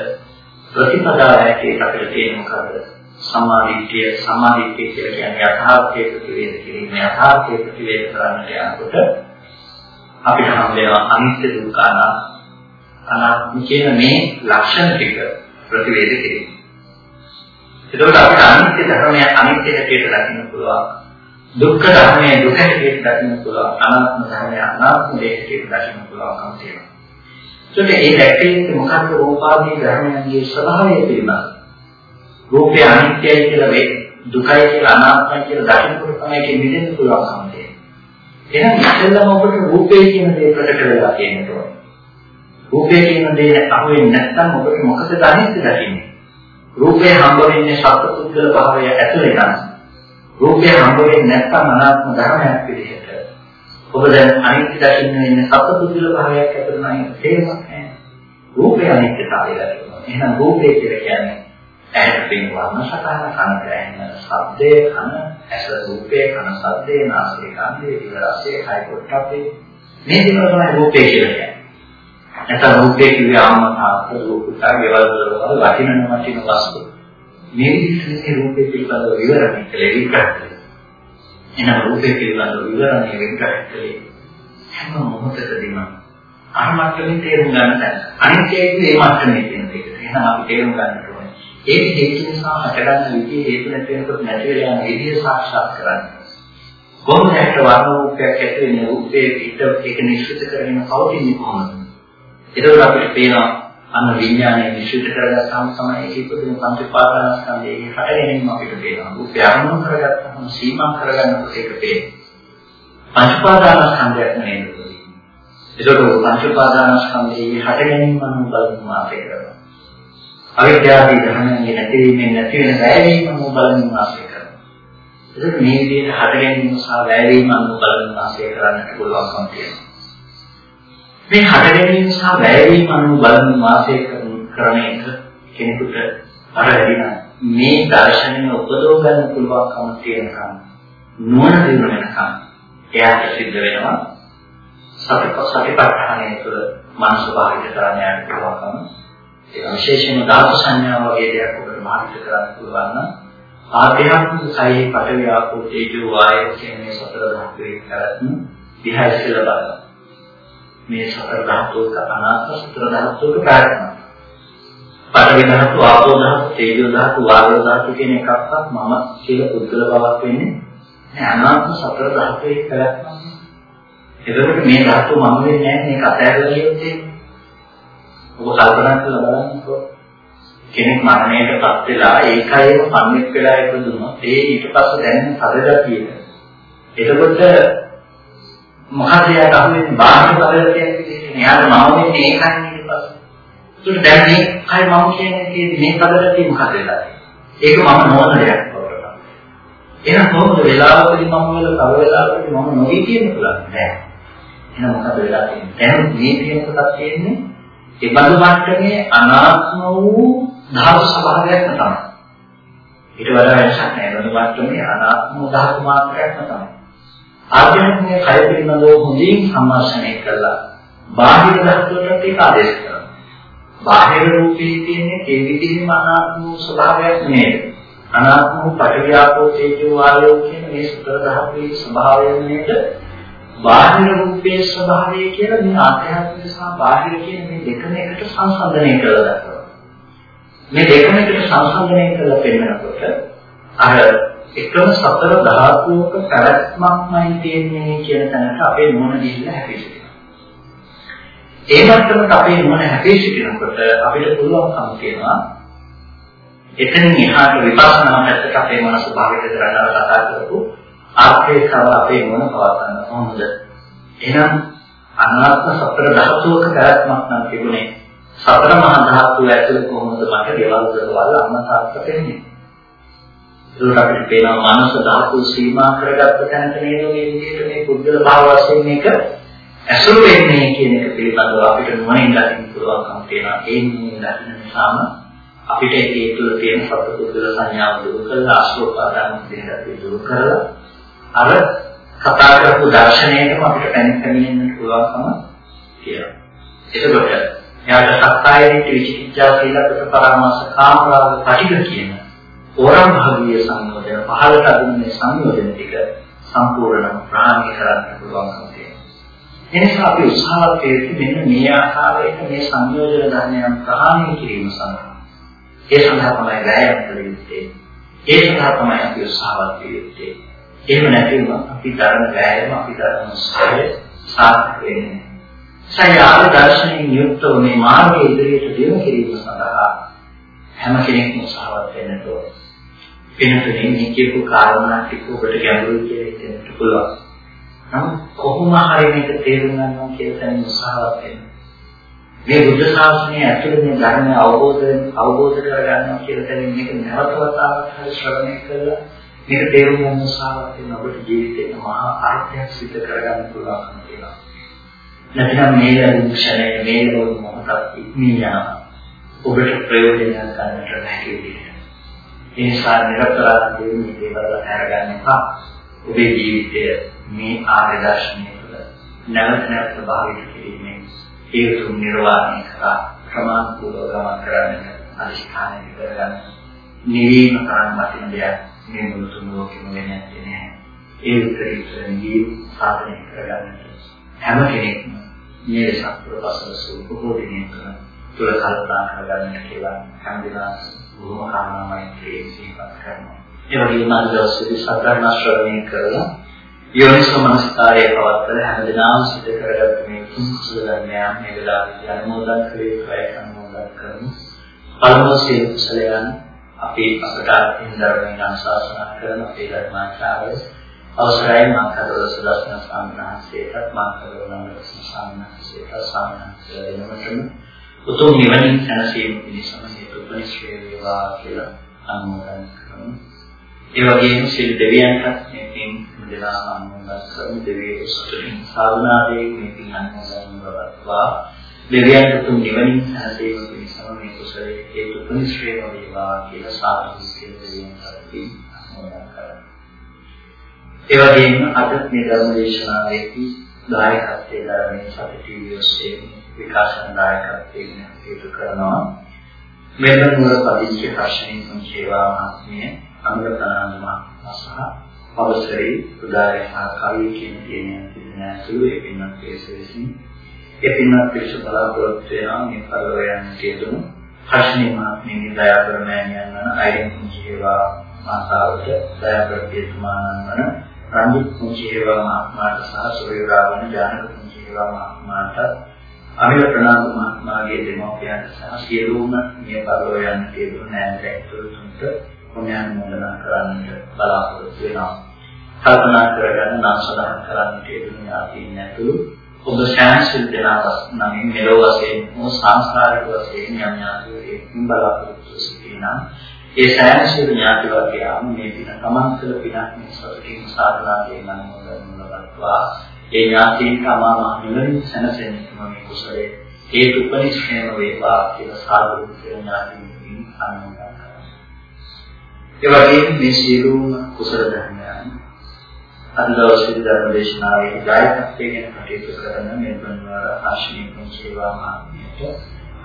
Speaker 1: ප්‍රතිපදාව ඇටියට අපිට තියෙන මොකද? සමාධිත්‍ය සමාධිත්‍ය කියලා කියන්නේ යථාර්ථයේ ප්‍රතිවේද කිරීම යථාර්ථයේ ප්‍රතිවේද කරන්නට යනකොට අපිට හම් වෙනවා අනිත්‍ය දුක්ඛ අනාත්ම කියන මේ ලක්ෂණ ටික ප්‍රතිවේද කිරීම. එතකොට අපිට අනිත්‍ය ධර්මය අනිත්‍ය හැටියට දකින්න පුළුවන්. දුක්ඛ ධර්මයේ දුක හැටියට දකින්න පුළුවන් අනාත්ම ධර්මය අනාත්ම දෙයකට දකින්න පුළුවන්කම තියෙනවා. ඒකට ඒ දැක්කේ මොකක්ද රූපාදී ධර්මයන්ගේ ස්වභාවය පිළිබඳ. රූපය අනිත්‍යයි කියලා වේ දුකයි කියලා අනාත්මයි කියලා දකිනකොට තමයි ඒක නිදෙන්න පුළුවන්කම තියෙන්නේ. එහෙනම් ඉතින්ම ඔබට රූපය කියන දේ ප්‍රකට වෙලා තියෙනවා. රූපය කියන දේ අහුවෙන්නේ නැත්නම් ඔබට මොකද අනිත්‍ය දකින්නේ? රූපය හම්බ වෙන්නේ සත්පුද්ගල භාවය ඇතුලේ නම්. රූපය හම්බ වෙන්නේ නැත්නම් අනාත්ම ධර්මයක් විදිහට. ඔබ දැන් අනිත්‍ය දකින්න ඉන්නේ සත්පුද්ගල භාවයක් ඇතුළේ නම් තේරුමක් නැහැ. රූපය අනිත්‍යතාවය දකිනවා. එහෙනම් රූපය කියලා කියන්නේ ඇහැට පෙනෙන වර්ණ සටහන කනට ඇහෙන ශබ්දය කන ඇස රූපේ කන ශබ්දේ නාසය ගන්ධේ දිව රසය කය පොට්ටපේ මේ දේවල් තමයි රූපේ කියලා කියන්නේ. නැත්නම් රූපේ කිව්වේ ආමතාවක රූපුතා ගෙවල් වල වටින නොවටින වස්තු. මේ විදිහට රූපේ පිළිබඳව විවරණය කළේ විග්‍රහ කළේ. එන රූපේ පිළිබඳව විවරණය විග්‍රහ කළේ හැම මොහොතකදීම අර මට්ටමේ තේරුම් ගන්න දැන් අනිත් ඒකේ මේ මට්ටමේ තියෙන දෙයක්. එහෙනම් අපි තේරුම් ගන්නට ඕනේ. ඒක හේතු නිසා හටගන්න විදිය හේතු නැති වෙනකොට නැති වෙලා යන විදිය සාක්ෂාත් කරගන්න. කොහොමද හිත වර්ණ රූපයක් ඇති වෙන්නේ රූපේ පිට ඒක නිශ්චිත කරගෙන පවතින්නේ කොහොමද? ඒකවල අපිට පේනවා අන්න විඥානය නිශ්චිත කරගත්තාම තමයි ඒක ඉපදුණු පංචපාදානස්කන්ධයේ හට ගැනීම අපිට පේනවා. රූපය අනුමත කරගත්තාම සීමා කරගන්නකොට ඒක පේනවා. පංචපාදානස්කන්ධයක් නෙවෙයි. ඒකවල පංචපාදානස්කන්ධයේ හට ගැනීම අනුබලන මාතේ කරනවා. අවිද්‍යාවේ ධර්මයේ නැතිවීමෙන් නැති වෙන වැයවීම අනුබලන මාතේ කරනවා. ඒක මේ විදිහට හට ගැනීම සහ වැයවීම අනුබලන මාතේ කරන්නට පුළුවන්කම තියෙනවා. මේ හට ගැනීම සහ වැයවීම අනුව බලන වාසය කරන එක කෙනෙකුට අර වැඩිනම් මේ දර්ශනය උපදව ගන්න පුළුවන්කම තියෙනකම් නුවණ දිනු වෙනකම් එයාට සිද්ධ වෙනවා. සතිප සතිපට්ඨානය තුළ මනස බාහිර කරන්න යන්න පුළුවන්කම. ඒ විශේෂයෙන්ම ධාතු සංඥා වගේ දේවල් ඔබට මානසික කරන්න පුළුවන් නම් ආධ්‍යාත්මික සයි පටවිය ආපෝ තේජෝ වායය කියන මේ සතර ධාතුවේ කරත්ම දිහා ඉස්සෙල්ලා බලන්න මේ සතර ධාතුක අනාත්ම සතර ධාතුක ප්‍රාර්ථනා. පඨවි ධාතු, ආපෝ ධාතු, තේජෝ ධාතු, වායෝ ධාතු කියන එකක්වත් මම කියලා පුද්ගල බවක් වෙන්නේ නැහැ. අනාත්ම සතර ධාතුවේ ප්‍රාර්ථනා. එතකොට මේ ධාතු මම වෙන්නේ නැහැ මේක අතහැරලා ගියොත් ඔබ කල්පනා කරලා බලන්නකෝ. කෙනෙක් මරණයටපත් වෙලා ඒකයම සම්මිත් වෙලා ඉපදුනොත් ඒ ඊට පස්සේ දැනෙන සරදතියට. එතකොට මොකද යාට අහුවෙන්නේ බාහිර බලය කියන්නේ එයාට මම වෙන්නේ ඒකයි ඊට පස්සේ. ඒක දැන් මේ කයි මම කියන්නේ මේ පදලදී මොකද වෙලා ඒක මම නොවන දෙයක් බවට. එහෙනම් කොහොමද වෙලාවකදී මම වල තව වෙලාවකදී මම නොවි කියන පුළුවන් නෑ. එහෙනම් මොකද වෙලා තියෙන්නේ? දැන් මේ කියන කොටස් තියෙන්නේ ඒ බඳු මට්ටමේ අනාත්ම වූ ධාතු ස්වභාවයක්ම තමයි. ඊට වඩා වෙනසක් නෑ. බඳු මට්ටමේ අනාත්ම ධාතු මාත්‍රයක්ම තමයි. ආධ්‍යාත්මික කය පිළිබඳව හොඳින් සම්මාසනය කළා. බාහිර ධර්මවලට ඒක ආදේශ කරනවා. බාහිර රූපේ තියෙන්නේ ඒ විදිහේම අනාත්ම ස්වභාවයක් නේද? අනාත්ම පටිවිආපෝ තේජෝ වායෝ කියන මේ සතර ධාතුවේ ස්වභාවය නේද? බාහිර රූපේ ස්වභාවය කියලා මේ ආධ්‍යාත්මික සහ බාහිර කියන මේ දෙකම එකට සංසන්දනය කරලා දක්වනවා. මේ දෙකම එකට සංසන්දනය කරලා පෙන්නකොට අර එකම සතර ධාතුවක පැවැත්මක්මයි තියෙන්නේ කියන තැනට අපේ නුවණ දීලා හැපෙන්නේ. ඒ මට්ටමට අපේ නුවණ හැපී සිටිනකොට අපිට පුළුවන්කම තියෙනවා එතනින් එහාට විපස්සනා පැත්තට අපේ මනස භාවිත කරන්න කතා කරපු ආර්ථිකව අපේ නුවණ පවත්වන්න කොහොමද? එහෙනම් අනාත්ම සතර ධාතුවක පැවැත්මක් නම් තිබුණේ සතර මහා ධාතුව ඇතුළේ කොහොමද මට දේවල් වල අන්නතාවට වෙන්නේ? ඒකට අපිට පේනවා මනස ධාතු සීමා කරගත්ත තැනට නේද මේ විදිහට මේ පුද්ගල භාව වශයෙන් එක ඇසුරු වෙන්නේ කියන එක පිළිබඳව අපිට නුවණින් දකින්න පුළුවන්කම තියෙනවා. ඒ නුවණින් දකින්න නිසාම අපිට ඒ තුළ තියෙන සත්පුද්ගල සංඥාව දුරු කරලා ආශ්‍රෝපාදාන දෙන්නත් දුරු කරලා අර කතා කරපු දර්ශනයටම අපිට පැනිකමින්න පුළුවන්කම තියෙනවා. එතකොට එයාට සත්‍යයේ විචිකිච්ඡා සීලකට පරාමාස කාමරාග පටිඝ කියන ඕරම් භාගීය සංයෝජන පහළට අදින්නේ සංයෝජන ටික සම්පූර්ණව ප්‍රහාණය කරන්න පුළුවන්කම තියෙනවා. එනිසා අපි උත්සාහවත් වෙන්නේ මෙන්න මේ ආකාරයට මේ සංයෝජන ධර්මයන් ප්‍රහාණය කිරීම සඳහා. ඒ සඳහා තමයි වැයම් කළ යුත්තේ. ඒ සඳහා තමයි අපි උත්සාහවත් වෙන්නේ. එහෙම නැතිවම අපි ධර්ම වැයම අපි ධර්ම උත්සාහය සාර්ථක වෙන්නේ සයාල දර්ශනයෙන් යුක්තව මේ මාර්ගයේ ඉදිරියට දියුණු කිරීම සඳහා හැම කෙනෙක්ම උත්සාහවත් වෙන්න ඕනේ. වෙනතේ මේ කියපු කාරණා ටික ඔබට ගැඹුරුයි කියලා හිතෙන්න පුළුවන්. නමුත් කොහොම හරි මේක තේරුම් ගන්නවා කියලා දැන් උත්සාහවත් වෙන්න. මේ බුද්ධ ශාසනය ඇතුළේ මේ ධර්මය අවබෝධ අවබෝධ කරගන්නවා කියලා දැන් මේක නැවත වතාවක් හරි ශ්‍රවණය කළා මේක තේරුම් ගන්න උත්සාහවත් වෙන ඔබට ජීවිතේ මහා අර්ථයක් සිද්ධ කරගන්න පුළුවන් කියලා. නැත්නම් මේ ලැබුණු ක්ෂණය මේ ලෝක මොහොතක් ඉක්මී යනවා. ඔබට ප්‍රයෝජනයක් ගන්නට නැහැ විදිහට. ඒ නිසා නිරතරව මේ දේවල් අරගන්න එපා. ඔබේ ජීවිතය මේ ආර්ය දර්ශනය තුළ නැවත නැවත භාවිත කිරීමෙන් ඒ තුන් නිර්වාණය කරා ප්‍රමාණිකව ගමන් කරන්නට අධිෂ්ඨානය කරගන්න. නිවීම කරන් වටින දෙයක් මේ මුළු තුන් ලෝකෙම වෙන්නේ නැහැ. ඒ උත්තරීතර නිවීම සාධනය කරගන්නට හැම කෙනෙක්ම මේ සත්පුරපසල සූපෝ දිනේ කරන තුල කල්පනා කරගන්නට කියලා හැම දිනක් බොහොම කාරණාමයි සිහිපත් කරනවා. ඒ වගේම අද දවසේ සතරණ ශ්‍රවණය කරලා යෝනිසෝ මනස්කාරයේ පවත්තල හැමදෙනාම සිදු කරගත්ත මේ කුසල ධර්මයන් මේ වෙලාවේ අනුමෝදන් කළේ ප්‍රය අනුමෝදන් කරමු. පළමුව සියලු කුසලයන් අපේ අපට ඉන්දරමින් අනුශාසනා කරන අපේ ධර්මාචාර්ය අවසරයි මාකදවල සුදස්න සාමණේරයන්ට මාකදවල සාමණේරයන්ට සාමණේරයන්ට උතුම් නිවනින් සැනසීම පිණිසම හේතු උපනිශ්‍රේ වේවා කියලා අනුමෝදන් කරමු. ඒ වගේම සිල් දෙවියන්ට මේකින් දෙලා අනුමෝදන් කරමු දෙවියෝ සතුටින් සාධනාවේ මේකින් අනුමෝදන් කරවත්වා දෙවියන්ට උතුම් නිවනින් සැනසීම පිණිසම මේ කුසලයේ හේතු උපනිශ්‍රේ වේවා කියලා සාදු කියලා දෙවියන්ට අනුමෝදන් කරමු. ඒ වගේම අද මේ ධර්ම දේශනාවේදී දායකත්වයේ ධර්මයේ සති ටීවී ඔස්සේ විකාශන දායකත්වයෙන් හේතු කරනවා මෙතන මුල පදිච්ච ප්‍රශ්නේ සංජීවා මහත්මිය අනුරතනාන් මහත්මයා සහ අවසරේ උදාරණා කවි කියන තියෙන තියෙන ඇතුළු ඒ පින්වත් පිරිසෙන් ඒ පින්වත් පිරිස බලාපොරොත්තු වෙනවා මේ පරිවයන් කියදුණු ප්‍රශ්නේ මහත්මියගේ දයාබර මෑණියන් වන අයින් සංජීවා මාතාවට දයාබර පියතුමාණන් වන රණ්ඩු සංජීවා මහත්මයාට සහ සුරියරාවන ජානක සංජීවා මහත්මයාට අමිල ප්‍රනාන්දු මහත්මයාගේ දෙමව්පියන් සහ සියලුම මිය පරලෝ යන සියලු නෑදෑතුන්ට පුණ්‍යානුමෝදනා කරන්නට බලාපොරොත්තු වෙනවා. කල්පනා කරගන්න නම් සඳහන් කරන්නට යෙදුණු යාතීන් ඇතුළු ඔබ සෑම සිල්දෙනා නමින් මෙලොව වශයෙන් හෝ සංස්කාරික වශයෙන් යම් ඥාතිවරයෙක්ින් බලාපොරොත්තු සිටිනා ඒ සෑම සිල් ඥාති වර්ගයාම මේ දින තමන් කළ පිනක් මේ සතුටින් සාධනා කියන අනුමෝදන් ලබත්වා ඒ ඥාතීන්ට අමා මහ නිවනින් සැනසෙන්නම මේ කුසලයේ හේතු පරිශ්‍රේම වේවා කියලා සාදු කියන ඥාතීන් අනුමෝදන් කරනවා. ඒ වගේම මේ සියලුම කුසල ධර්මයන් අද දවසේ ධර්ම දේශනාවේ දායකත්වයෙන් කටයුතු කරන මේ බණවර ආශීර්වාද සේවා මාර්ගයට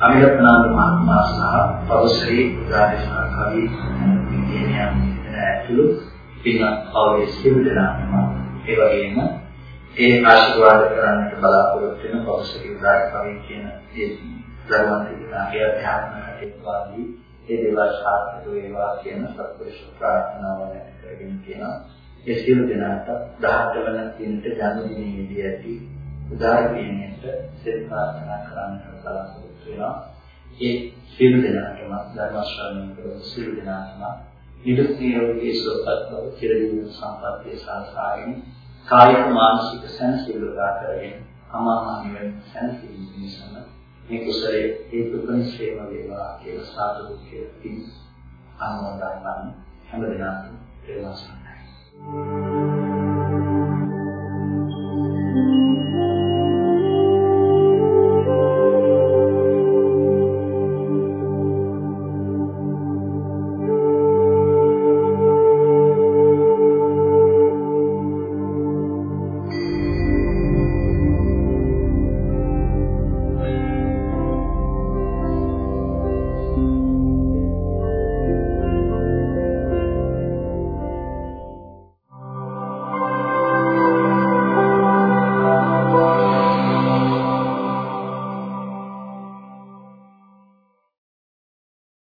Speaker 1: අමිරත්නාන්ද මහත්මයා සහ පවසරි උදාදේශනා කවි විද්‍යාඥයන් ඇතුළු පින්වත් පවුලේ සියලු දෙනාම ඒ වගේම ඒ ආශිර්වාද කරන්නට බලාපොරොත්තු වෙන පෞෂික උදාර කවි කියන ඒ ධර්ම තිරාගේ අධ්‍යාත්ම කටයුතුවාදී ඒ දේවල් සාර්ථක වේවා කියන සත්පුරුෂ ප්‍රාර්ථනාව කරගෙන කියනවා. ඒ සියලු දෙනාට 18 වන දිනට ජන්මදිනයේදී ඇති උදාර දිනයට සෙත් ප්‍රාර්ථනා කරන්නට බලාපොරොත්තු වෙනවා. ඒ සියලු දෙනාටම ධර්ම ශ්‍රවණය කරන සියලු දෙනාටම නිදුක් නිරෝගී සුවපත් බව චිරජීවන සම්පන්නිය සාසාරින් කායික මානසික සැනසීම ලබා කරගෙන අමාමහිම සැනසීම නිසාම මේ කුසලයේ හේතු ප්‍රනිශ්‍රේම වේවා කියලා සාදු කියලා පින් අනුමෝදන් ගන්න හැම දිනම ප්‍රේමසන්නයි Thank you.